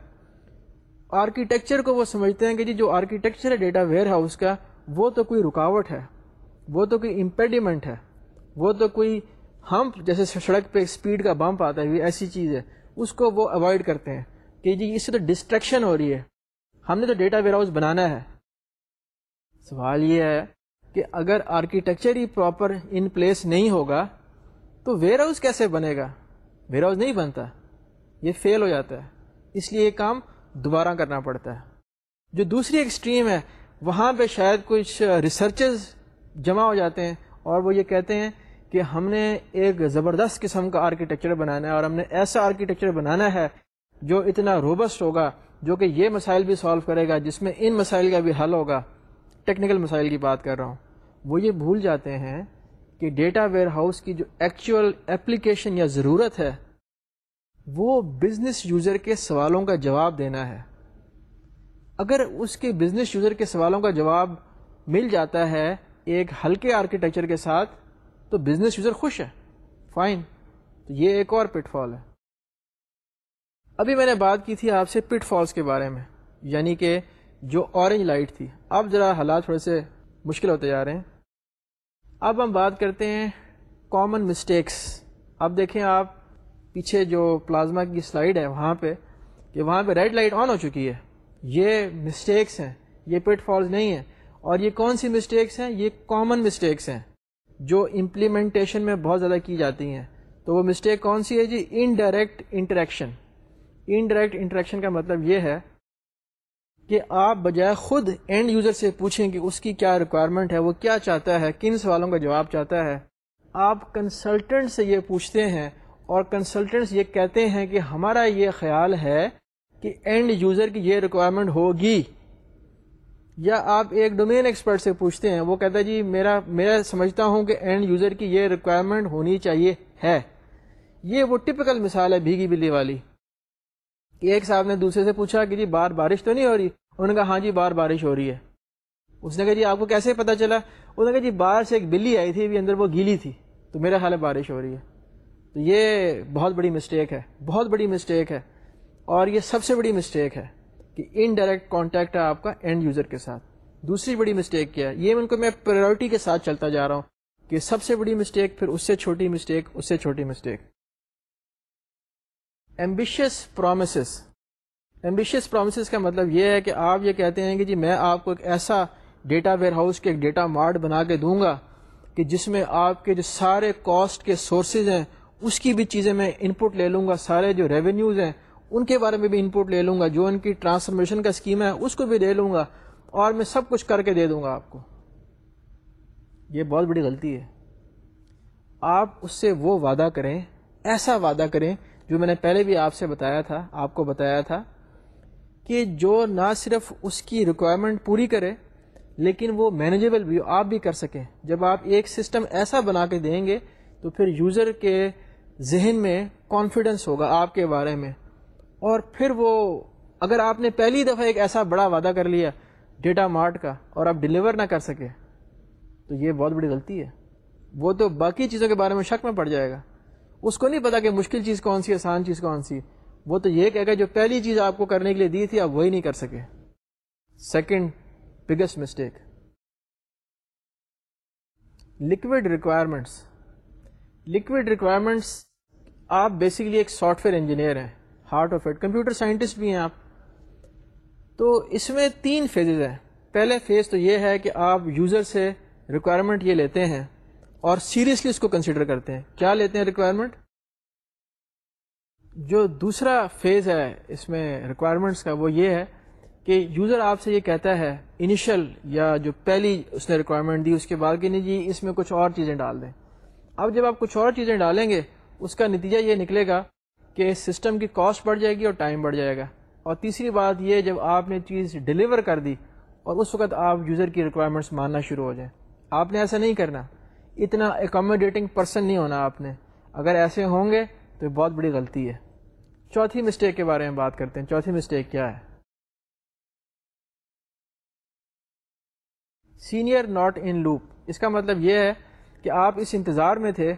آرکیٹیکچر کو وہ سمجھتے ہیں کہ جی جو آرکیٹیکچر ہے ڈیٹا ویئر ہاؤس کا وہ تو کوئی رکاوٹ ہے، وہ تو کوئی امپیڈیمنٹ ہے، وہ تو کوئی ہمپ جیسے سڑک پہ اسپیڈ کا بمپ آتا ہے ایسی چیز ہے۔ اس کو وہ اوائڈ کرتے ہیں کہ جی اس سے تو ڈسٹریکشن ہو رہی ہے۔ ہم نے تو ڈیٹا ویئر ہاؤس بنانا ہے۔ سوال یہ ہے کہ اگر آرکیٹیکچر ہی پراپر ان پلیس نہیں ہوگا، تو ویئر ہاؤس کیسے بنے گا؟ ویئر ہاؤس نہیں بنتا، یہ فیل ہو جاتا ہے۔ اس لیے یہ کام دوبارہ کرنا پڑتا ہے۔ جو دوسری ایکسٹریم ہے، وہاں پہ شاید کچھ ریسرچز جمع ہو جاتے ہیں اور وہ یہ کہتے ہیں کہ ہم نے ایک زبردست قسم کا آرکیٹیکچر بنانا ہے اور ہم نے ایسا آرکیٹیکچر بنانا ہے جو اتنا روبسٹ ہوگا، جو کہ یہ مسائل بھی سالو کرے گا، جس میں ان مسائل کا بھی حل ہوگا۔ ٹیکنیکل مسائل کی بات کر رہا ہوں۔ وہ یہ بھول جاتے ہیں کہ ڈیٹا ویئر ہاؤس کی جو ایکچوئل اپلیکیشن یا ضرورت ہے وہ بزنس یوزر کے سوالوں کا جواب دینا ہے۔ اگر اس کے بزنس یوزر کے سوالوں کا جواب مل جاتا ہے ایک ہلکے آرکیٹیکچر کے ساتھ، تو بزنس یوزر خوش ہے۔ فائن تو یہ ایک اور پٹ فال ہے۔ ابھی میں نے بات کی تھی آپ سے پٹ فالس کے بارے میں یعنی کہ جو اورنج لائٹ تھی۔ اب ذرا حالات تھوڑے سے مشکل ہوتے جا رہے ہیں۔ اب ہم بات کرتے ہیں کامن مسٹیکس اب دیکھیں آپ پیچھے جو پلازما کی سلائڈ ہے وہاں پہ، کہ وہاں پہ ریڈ لائٹ آن ہو چکی ہے۔ یہ مسٹیکس ہیں، یہ پٹ فالز نہیں ہیں۔ اور یہ کون سی مسٹیکس ہیں؟ یہ کامن مسٹیکس ہیں، جو امپلیمنٹیشن میں بہت زیادہ کی جاتی ہیں۔ تو وہ مسٹیک کون سی ہے جی؟ انڈائریکٹ انٹریکشن انڈائریکٹ انٹریکشن کا مطلب یہ ہے کہ آپ بجائے خود اینڈ یوزر سے پوچھیں کہ اس کی کیا ریکوائرمنٹ ہے، وہ کیا چاہتا ہے، کن سوالوں کا جواب چاہتا ہے۔ آپ کنسلٹنٹ سے یہ پوچھتے ہیں اور کنسلٹنٹس یہ کہتے ہیں کہ ہمارا یہ خیال ہے کہ اینڈ یوزر کی یہ ریکوائرمنٹ ہوگی۔ یا آپ ایک ڈومین ایکسپرٹ سے پوچھتے ہیں، وہ کہتا ہے جی میرا، میں سمجھتا ہوں کہ اینڈ یوزر کی یہ ریکوائرمنٹ ہونی چاہیے، ہے۔ یہ وہ ٹپکل مثال ہے بھیگی بلی والی۔ ایک صاحب نے دوسرے سے پوچھا کہ جی بار بارش تو نہیں ہو رہی؟ انہوں نے کہا ہاں جی بار بارش ہو رہی ہے۔ اس نے کہا جی آپ کو کیسے پتا چلا؟ انہوں نے کہا جی باہر سے ایک بلی آئی تھی اندر وہ گیلی تھی۔ تو میرا خیال ہے بارش ہو رہی ہے۔ تو یہ بہت بڑی مسٹیک ہے، بہت بڑی مسٹیک ہے۔ اور یہ سب سے بڑی مسٹیک ہے کہ ان ڈائریکٹ کانٹیکٹ ہے آپ کا اینڈ یوزر کے ساتھ۔ دوسری بڑی مسٹیک کیا ہے؟ یہ ان کو میں پرائرٹی کے ساتھ چلتا جا رہا ہوں کہ سب سے بڑی مسٹیک پھر اس سے چھوٹی مسٹیک اس سے چھوٹی mistake ambitious promises ambitious promises کا مطلب یہ ہے کہ آپ یہ کہتے ہیں کہ جی میں آپ کو ایک ایسا ڈیٹا ویئر ہاؤس کے ایک ڈیٹا مارٹ بنا کے دوں گا کہ جس میں آپ کے جو سارے کاسٹ کے سورسز ہیں اس کی بھی چیزیں میں ان پٹ لے لوں گا، سارے جو ریونیوز ہیں، ان کے بارے میں بھی ان پٹ لے لوں گا، جو ان کی ٹرانسفارمیشن کا اسکیم ہے، اس کو بھی لے لوں گا اور میں سب کچھ کر کے دے دوں گا آپ کو۔ یہ بہت بڑی غلطی ہے۔ آپ اس سے وہ وعدہ کریں، ایسا وعدہ کریں جو میں نے پہلے بھی آپ سے بتایا تھا، آپ کو بتایا تھا کہ جو نہ صرف اس کی ریکوائرمنٹ پوری کرے، لیکن وہ مینیجیبل بھی، آپ بھی کر سکیں۔ جب آپ ایک سسٹم ایسا بنا کے دیں گے، تو پھر یوزر کے ذہن میں کانفیڈنس ہوگا آپ کے بارے میں۔ اور پھر وہ اگر آپ نے پہلی دفعہ ایک ایسا بڑا وعدہ کر لیا ڈیٹا مارٹ کا اور آپ ڈلیور نہ کر سکے، تو یہ بہت بڑی غلطی ہے۔ وہ تو باقی چیزوں کے بارے میں شک میں پڑ جائے گا۔ اس کو نہیں پتا کہ مشکل چیز کون سی، آسان چیز کون سی۔ وہ تو یہ کہے گا جو پہلی چیز آپ کو کرنے کے لیے دی تھی، آپ وہی نہیں کر سکے۔ Second biggest mistake liquid requirements liquid requirements آپ بیسکلی ایک سافٹ ویئر انجینئر ہیں. Heart of it computer scientist بھی ہیں آپ. تو اس میں تین فیزز ہیں. پہلے فیز تو یہ ہے کہ آپ یوزر سے ریکوائرمنٹ یہ لیتے ہیں اور سیریسلی اس کو کنسیڈر کرتے ہیں. کیا لیتے ہیں ریکوائرمنٹ جو دوسرا فیز ہے اس میں ریکوائرمنٹس کا وہ یہ ہے کہ یوزر آپ سے یہ کہتا ہے انیشل یا جو پہلی اس نے ریکوائرمنٹ دی اس کے بعد کہ نہیں جی اس میں کچھ اور چیزیں ڈال دیں. اب جب آپ کچھ اور چیزیں ڈالیں گے، اس کا نتیجہ یہ نکلے گا کہ سسٹم کی کاسٹ بڑھ جائے گی اور ٹائم بڑھ جائے گا۔ اور تیسری بات یہ جب آپ نے چیز ڈلیور کر دی اور اس وقت آپ یوزر کی ریکوائرمنٹس ماننا شروع ہو جائیں۔ آپ نے ایسا نہیں کرنا۔ اتنا اکوموڈیٹنگ پرسن نہیں ہونا آپ نے۔ اگر ایسے ہوں گے تو بہت بڑی غلطی ہے۔ چوتھی مسٹیک کے بارے میں بات کرتے ہیں۔ چوتھی مسٹیک کیا ہے؟ سینئر ناٹ ان لوپ اس کا مطلب یہ ہے کہ آپ اس انتظار میں تھے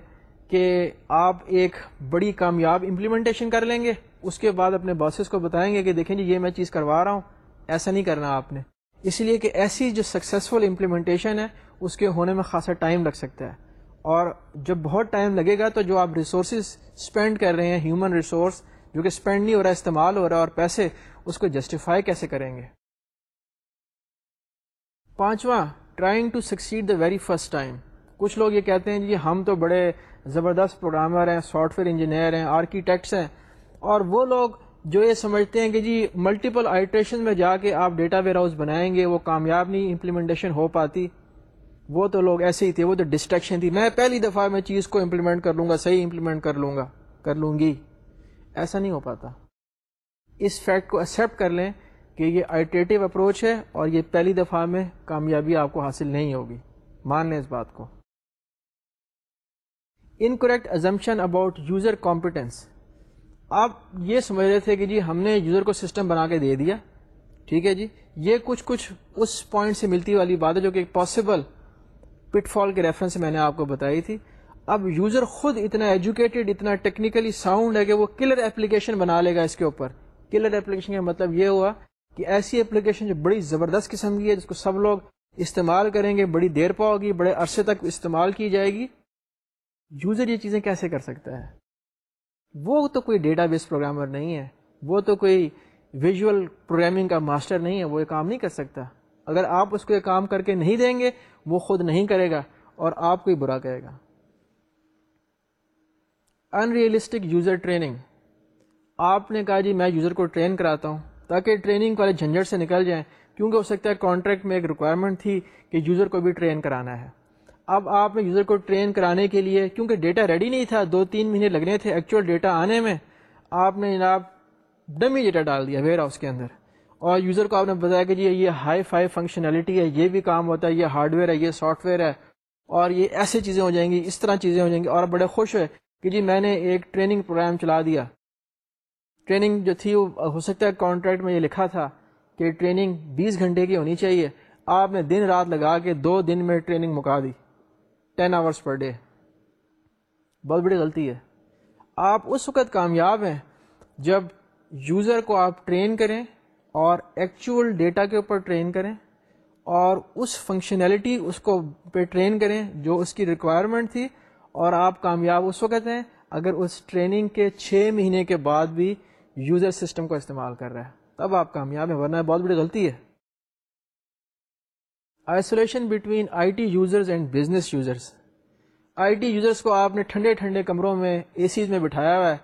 کہ آپ ایک بڑی کامیاب امپلیمنٹیشن کر لیں گے، اس کے بعد اپنے باسز کو بتائیں گے کہ دیکھیں جی یہ میں چیز کروا رہا ہوں، ایسا نہیں کرنا آپ نے۔ اس لیے کہ ایسی جو سکسیزفل امپلیمنٹیشن ہے، اس کے ہونے میں خاصا ٹائم لگ سکتا ہے۔ اور جب بہت ٹائم لگے گا تو جو آپ ریسورسز اسپینڈ کر رہے ہیں ہیومن ریسورس جو کہ اسپینڈ نہیں ہو رہا، استعمال ہو رہا اور پیسے، اس کو جسٹیفائی کیسے کریں گے؟ پانچواں trying to succeed the very first time کچھ لوگ یہ کہتے ہیں جی ہم تو بڑے زبردست پروگرامر ہیں سافٹ ویئر انجینئر ہیں آرکیٹیکٹس ہیں۔ اور وہ لوگ جو یہ سمجھتے ہیں کہ جی ملٹیپل آئٹریشن میں جا کے آپ ڈیٹا ویئر ہاؤس بنائیں گے، وہ کامیاب نہیں امپلیمنٹیشن ہو پاتی۔ وہ تو لوگ ایسے ہی تھے، وہ تو ڈسٹریکشن تھی۔ میں پہلی دفعہ میں چیز کو امپلیمنٹ کر لوں گا، صحیح امپلیمنٹ کر لوں گا، کر لوں گی۔ ایسا نہیں ہو پاتا۔ اس فیکٹ کو ایکسیپٹ کر لیں کہ یہ آئیٹریٹو اپروچ ہے اور یہ پہلی دفعہ میں کامیابی آپ کو حاصل نہیں ہوگی۔ مان لیں اس بات کو۔ Incorrect assumption about user competence آپ یہ سمجھ رہے تھے کہ جی ہم نے یوزر کو سسٹم بنا کے دے دیا، ٹھیک ہے جی؟ یہ کچھ کچھ اس پوائنٹ سے ملتی والی بات ہے جو کہ ایک پاسبل پٹ فال کے ریفرنس سے میں نے آپ کو بتائی تھی۔ اب یوزر خود اتنا ایجوکیٹڈ اتنا ٹیکنیکلی ساؤنڈ ہے کہ وہ کلر اپلیکیشن بنا لے گا اس کے اوپر۔ کلر اپلیکیشن کا مطلب یہ ہوا کہ ایسی اپلیکیشن جو بڑی زبردست قسم کی ہے، جس کو سب لوگ استعمال کریں گے، بڑی دیر پا ہوگی بڑے عرصے تک استعمال کی جائے گی یوزر یہ چیزیں کیسے کر سکتا ہے؟ وہ تو کوئی ڈیٹا بیس پروگرامر نہیں ہے، وہ تو کوئی ویژول پروگرامنگ کا ماسٹر نہیں ہے، وہ یہ کام نہیں کر سکتا۔ اگر آپ اس کو یہ کام کر کے نہیں دیں گے، وہ خود نہیں کرے گا اور آپ کو ہی برا کہے گا۔ ان ریئلسٹک یوزر ٹریننگ آپ نے کہا جی میں یوزر کو ٹرین کراتا ہوں تاکہ ٹریننگ والے جھنجھٹ سے نکل جائیں، کیونکہ ہو سکتا ہے کانٹریکٹ میں ایک ریکوائرمنٹ تھی کہ یوزر کو بھی ٹرین کرانا ہے۔ اب آپ نے یوزر کو ٹرین کرانے کے لیے، کیونکہ ڈیٹا ریڈی نہیں تھا، دو تین مہینے لگنے تھے ایکچوئل ڈیٹا آنے میں، آپ نے جناب ڈمی ڈیٹا ڈال دیا ویئر ہاؤس کے اندر۔ اور یوزر کو آپ نے بتایا کہ جی یہ ہائی فائی فنکشنلٹی ہے، یہ بھی کام ہوتا ہے، یہ ہارڈ ویئر ہے، یہ سافٹ ویئر ہے، اور یہ ایسی چیزیں ہو جائیں گی، اس طرح چیزیں ہو جائیں گی، اور بڑے خوش ہوئے کہ جی میں نے ایک ٹریننگ پروگرام چلا دیا۔ ٹریننگ جو تھی وہ ہو سکتا ہے کانٹریکٹ میں یہ لکھا تھا کہ ٹریننگ بیس گھنٹے کی ہونی چاہیے۔ آپ نے دن رات لگا کے دو دن میں ٹریننگ مکا دی۔ ٹین آورس پر ڈے بہت بڑی غلطی ہے۔ آپ اس وقت کامیاب ہیں جب یوزر کو آپ ٹرین کریں اور ایکچوئل ڈیٹا کے اوپر ٹرین کریں اور اس فنکشنلٹی اس کو پہ ٹرین کریں جو اس کی ریکوائرمنٹ تھی اور آپ کامیاب اس وقت ہیں اگر اس ٹریننگ کے چھ مہینے کے بعد بھی یوزر سسٹم کو استعمال کر رہا ہے۔ تب آپ کامیاب ہیں، ورنہ بہت بڑی غلطی ہے۔ Isolation between I T users and business users I T users کو آپ نے ٹھنڈے ٹھنڈے کمروں میں اے سیز میں بٹھایا ہوا ہے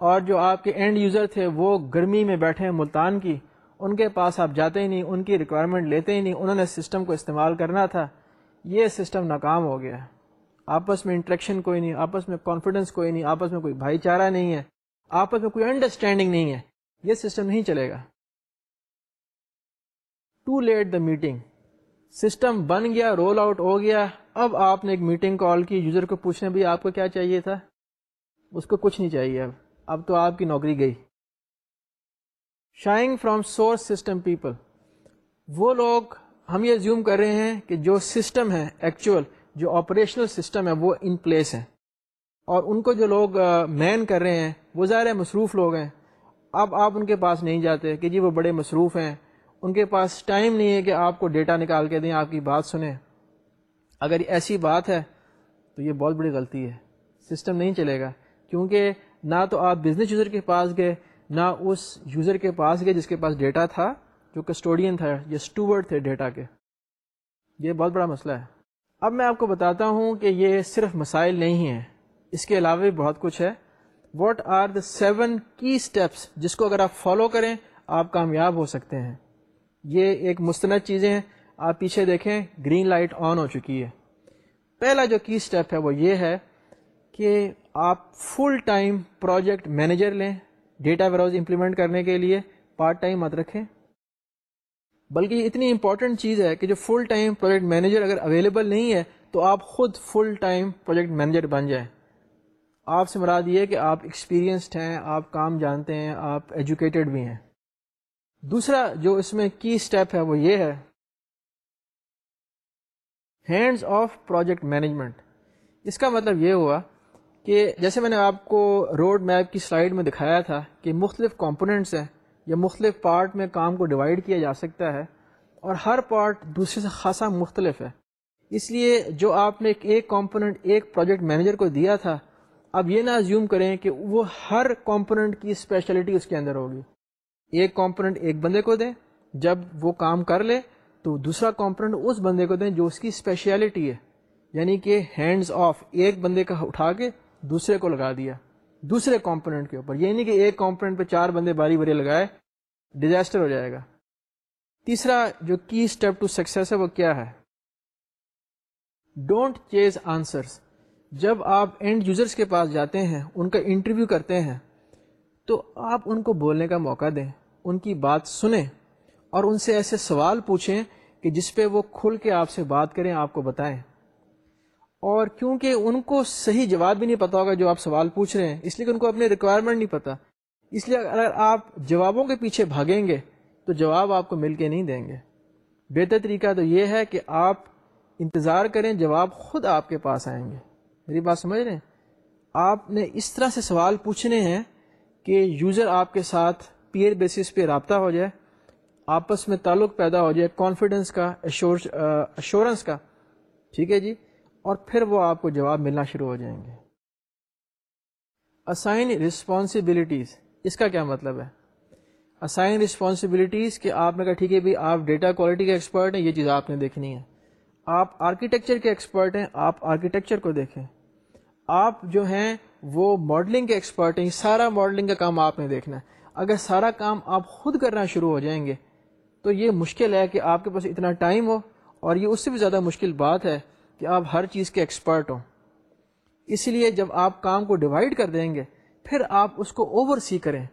اور جو آپ کے اینڈ یوزر تھے وہ گرمی میں بیٹھے ہیں ملتان کی، ان کے پاس آپ جاتے ہی نہیں، ان کی ریکوائرمنٹ لیتے ہی نہیں، انہوں نے سسٹم کو استعمال کرنا تھا، یہ سسٹم ناکام ہو گیا آپس میں انٹریکشن کوئی نہیں، آپس میں کانفیڈنس کوئی نہیں، آپس میں کوئی بھائی چارہ نہیں ہے، آپس میں کوئی انڈرسٹینڈنگ نہیں ہے۔ یہ سسٹم نہیں چلے گا۔ Too late the meeting system بن گیا رول آؤٹ ہو گیا۔ اب آپ نے ایک میٹنگ کال کی۔ یوزر کو پوچھنے بھی، آپ کو کیا چاہیے تھا؟ اس کو کچھ نہیں چاہیے۔ اب اب تو آپ کی نوکری گئی۔ Shying from source system people وہ لوگ ہم یہ زیوم کر رہے ہیں کہ جو سسٹم ہے ایکچوئل جو آپریشنل سسٹم ہے، وہ ان پلیس ہے۔ اور ان کو جو لوگ مین کر رہے ہیں، وہ ظاہر مصروف لوگ ہیں۔ اب آپ ان کے پاس نہیں جاتے کہ جی وہ بڑے مصروف ہیں۔ ان کے پاس ٹائم نہیں ہے کہ آپ کو ڈیٹا نکال کے دیں، آپ کی بات سنیں۔ اگر ایسی بات ہے تو یہ بہت بڑی غلطی ہے۔ سسٹم نہیں چلے گا۔ کیونکہ نہ تو آپ بزنس یوزر کے پاس گئے، نہ اس یوزر کے پاس گئے جس کے پاس ڈیٹا تھا، جو کسٹوڈین تھا یا اسٹوورڈ تھے ڈیٹا کے۔ یہ بہت بڑا مسئلہ ہے۔ اب میں آپ کو بتاتا ہوں کہ یہ صرف مسائل نہیں ہیں۔ اس کے علاوہ بھی بہت کچھ ہے۔ What are the seven key steps جس کو اگر آپ فالو کریں، آپ کامیاب ہو سکتے ہیں۔ یہ ایک مستند چیزیں ہیں۔ آپ پیچھے دیکھیں، گرین لائٹ آن ہو چکی ہے۔ پہلا جو کی اسٹیپ ہے وہ یہ ہے کہ آپ فل ٹائم پروجیکٹ مینیجر لیں ڈیٹا ویئر ہاؤس امپلیمنٹ کرنے کے لیے پارٹ ٹائم مت رکھیں۔ بلکہ یہ اتنی امپورٹنٹ چیز ہے کہ جو فل ٹائم پروجیکٹ مینیجر اگر اویلیبل نہیں ہے تو آپ خود فل ٹائم پروجیکٹ مینیجر بن جائیں۔ آپ سے مراد یہ کہ آپ ایکسپیرینسڈ ہیں، آپ کام جانتے ہیں، آپ ایجوکیٹڈ بھی ہیں۔ دوسرا جو اس میں کی اسٹیپ ہے وہ یہ ہے ہینڈز آف پروجیکٹ مینجمنٹ اس کا مطلب یہ ہوا کہ جیسے میں نے آپ کو روڈ میپ کی سلائڈ میں دکھایا تھا کہ مختلف کمپوننٹس ہیں یا مختلف پارٹ میں کام کو ڈیوائڈ کیا جا سکتا ہے اور ہر پارٹ دوسرے سے خاصا مختلف ہے۔ اس لیے جو آپ نے ایک کمپوننٹ ایک پروجیکٹ مینیجر کو دیا تھا، اب یہ نہ ازیوم کریں کہ وہ ہر کمپوننٹ کی اسپیشلٹی اس کے اندر ہوگی۔ ایک کمپوننٹ ایک بندے کو دیں، جب وہ کام کر لے تو دوسرا کمپوننٹ اس بندے کو دیں جو اس کی اسپیشلٹی ہے۔ یعنی کہ ہینڈز آف ایک بندے کا اٹھا کے دوسرے کو لگا دیا، دوسرے کمپوننٹ کے اوپر۔ یہ نہیں کہ ایک کمپوننٹ پہ چار بندے باری باری لگائے ڈیزاسٹر ہو جائے گا۔ تیسرا جو کی اسٹیپ ٹو سکسیس ہے، وہ کیا ہے؟ ڈونٹ چیز آنسرس جب آپ اینڈ یوزرس کے پاس جاتے ہیں، ان کا انٹرویو کرتے ہیں تو آپ ان کو بولنے کا موقع دیں، ان کی بات سنیں اور ان سے ایسے سوال پوچھیں کہ جس پہ وہ کھل کے آپ سے بات کریں، آپ کو بتائیں۔ اور کیونکہ ان کو صحیح جواب بھی نہیں پتا ہوگا جو آپ سوال پوچھ رہے ہیں، اس لیے کہ ان کو اپنے ریکوائرمنٹ نہیں پتا۔ اس لیے اگر آپ جوابوں کے پیچھے بھاگیں گے، تو جواب آپ کو مل کے نہیں دیں گے۔ بہتر طریقہ تو یہ ہے کہ آپ انتظار کریں، جواب خود آپ کے پاس آئیں گے۔ میری بات سمجھ رہے ہیں؟ آپ نے اس طرح سے سوال پوچھنے ہیں کہ یوزر آپ کے ساتھ پیئر بیسس پہ رابطہ ہو جائے، آپس میں تعلق پیدا ہو جائے کانفیڈنس کا ایشورنس کا، ٹھیک ہے جی؟ اور پھر وہ آپ کو جواب ملنا شروع ہو جائیں گے۔ اسائن رسپانسبلٹیز اس کا کیا مطلب ہے؟ اسائن رسپانسبلٹیز کہ آپ نے کہا ٹھیک ہے بھائی، آپ ڈیٹا کوالٹی کے ایکسپرٹ ہیں، یہ چیز آپ نے دیکھنی ہے۔ آپ آرکیٹیکچر کے ایکسپرٹ ہیں، آپ آرکیٹیکچر کو دیکھیں۔ آپ جو ہیں وہ ماڈلنگ کے ایکسپرٹ ہیں، سارا ماڈلنگ کا کام آپ نے دیکھنا ہے۔ اگر سارا کام آپ خود کرنا شروع ہو جائیں گے، تو یہ مشکل ہے کہ آپ کے پاس اتنا ٹائم ہو اور یہ اس سے بھی زیادہ مشکل بات ہے کہ آپ ہر چیز کے ایکسپرٹ ہوں۔ اس لیے جب آپ کام کو ڈیوائڈ کر دیں گے، پھر آپ اس کو اوور سی کریں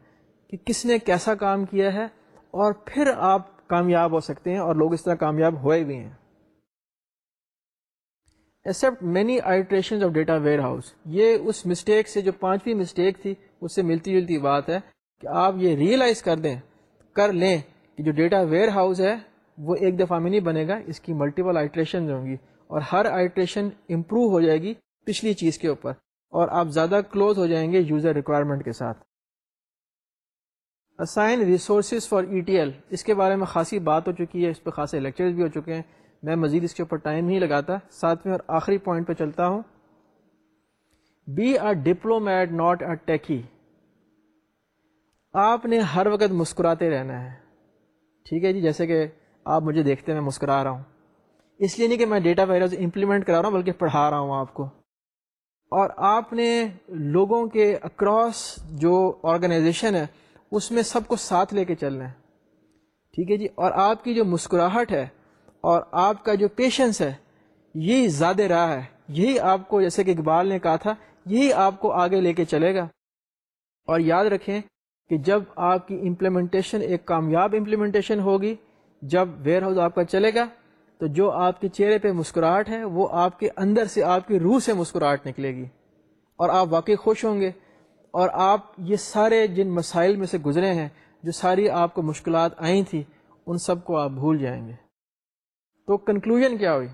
کہ کس نے کیسا کام کیا ہے اور پھر آپ کامیاب ہو سکتے ہیں اور لوگ اس طرح کامیاب ہوئے بھی ہیں۔ Expect many iteration of data warehouse یہ اس مسٹیک سے جو پانچویں مسٹیک تھی، اس سے ملتی جلتی بات ہے کہ آپ یہ ریئلائز کر دیں، کر لیں کہ جو ڈیٹا ویئر ہاؤس ہے، وہ ایک دفعہ میں نہیں بنے گا، اس کی ملٹیپل آئیٹریشن ہوں گی۔ اور ہر آئیٹریشن امپروو ہو جائے گی پچھلی چیز کے اوپر۔ اور آپ زیادہ کلوز ہو جائیں گے یوزر ریکوائرمنٹ کے ساتھ۔ Assign resources for E T L اس کے بارے میں خاصی بات ہو چکی ہے، اس پہ خاصے لیکچرز بھی ہو چکے ہیں۔ میں مزید اس کے اوپر ٹائم نہیں لگاتا ساتھ میں اور آخری پوائنٹ پہ چلتا ہوں۔ Be a diplomat not a techie آپ نے ہر وقت مسکراتے رہنا ہے۔ ٹھیک ہے جی جیسے کہ آپ مجھے دیکھتے میں مسکرا رہا ہوں۔ اس لیے نہیں کہ میں ڈیٹا وائرس امپلیمنٹ کرا رہا ہوں، بلکہ پڑھا رہا ہوں آپ کو۔ اور آپ نے لوگوں کے اکراس جو آرگنائزیشن ہے، اس میں سب کو ساتھ لے کے چلنا ہے۔ ٹھیک ہے جی اور آپ کی جو مسکراہٹ ہے اور آپ کا جو پیشنس ہے، یہی زیادہ راہ ہے. یہی آپ کو جیسے کہ اقبال نے کہا تھا، یہی آپ کو آگے لے کے چلے گا. اور یاد رکھیں کہ جب آپ کی امپلیمنٹیشن ایک کامیاب امپلیمنٹیشن ہوگی، جب ویئر ہاؤس آپ کا چلے گا، تو جو آپ کے چہرے پہ مسکراہٹ ہے، وہ آپ کے اندر سے آپ کی روح سے مسکراہٹ نکلے گی. اور آپ واقعی خوش ہوں گے. اور آپ یہ سارے جن مسائل میں سے گزرے ہیں، جو ساری آپ کو مشکلات آئی تھیں، ان سب کو آپ بھول جائیں گے. تو کنکلوژن کیا ہوئی؟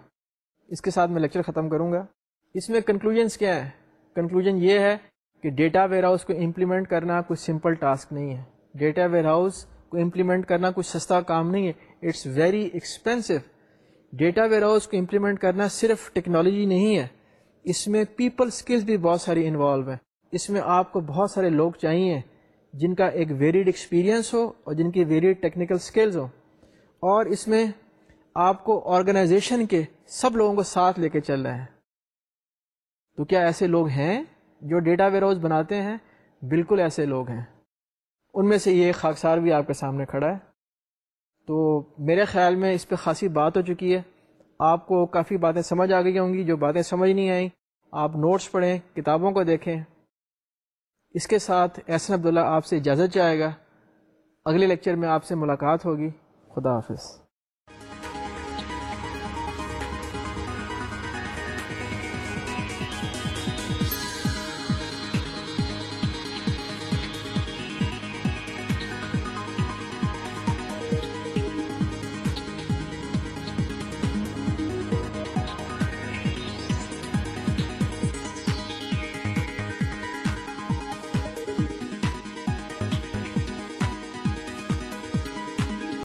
اس کے ساتھ میں لیکچر ختم کروں گا۔ اس میں کنکلوژنس کیا ہے کنکلوژن یہ ہے کہ ڈیٹا ویئر ہاؤس کو امپلیمنٹ کرنا کوئی سمپل ٹاسک نہیں ہے۔ ڈیٹا ویئر ہاؤس کو امپلیمنٹ کرنا کوئی سستا کام نہیں ہے۔ It's very expensive data warehouse کو امپلیمنٹ کرنا صرف ٹیکنالوجی نہیں ہے۔ اس میں پیپل اسکلس بھی بہت ساری انوالو ہیں۔ اس میں آپ کو بہت سارے لوگ چاہیے جن کا ایک ویریڈ ایکسپیرئنس ہو اور جن کی ویریڈ ٹیکنیکل اسکلز ہو۔ اور اس میں آپ کو آرگنائزیشن کے سب لوگوں کو ساتھ لے کے چل رہے ہیں۔ تو کیا ایسے لوگ ہیں جو ڈیٹا ویئر ہاؤس بناتے ہیں؟ بالکل ایسے لوگ ہیں۔ ان میں سے یہ خاکسار بھی آپ کے سامنے کھڑا ہے۔ تو میرے خیال میں اس پہ خاصی بات ہو چکی ہے۔ آپ کو کافی باتیں سمجھ آ گئی ہوں گی۔ جو باتیں سمجھ نہیں آئیں، آپ نوٹس پڑھیں، کتابوں کو دیکھیں۔ اس کے ساتھ احسن عبداللہ آپ سے اجازت چاہے گا۔ اگلے لیکچر میں آپ سے ملاقات ہوگی۔ خدا حافظ۔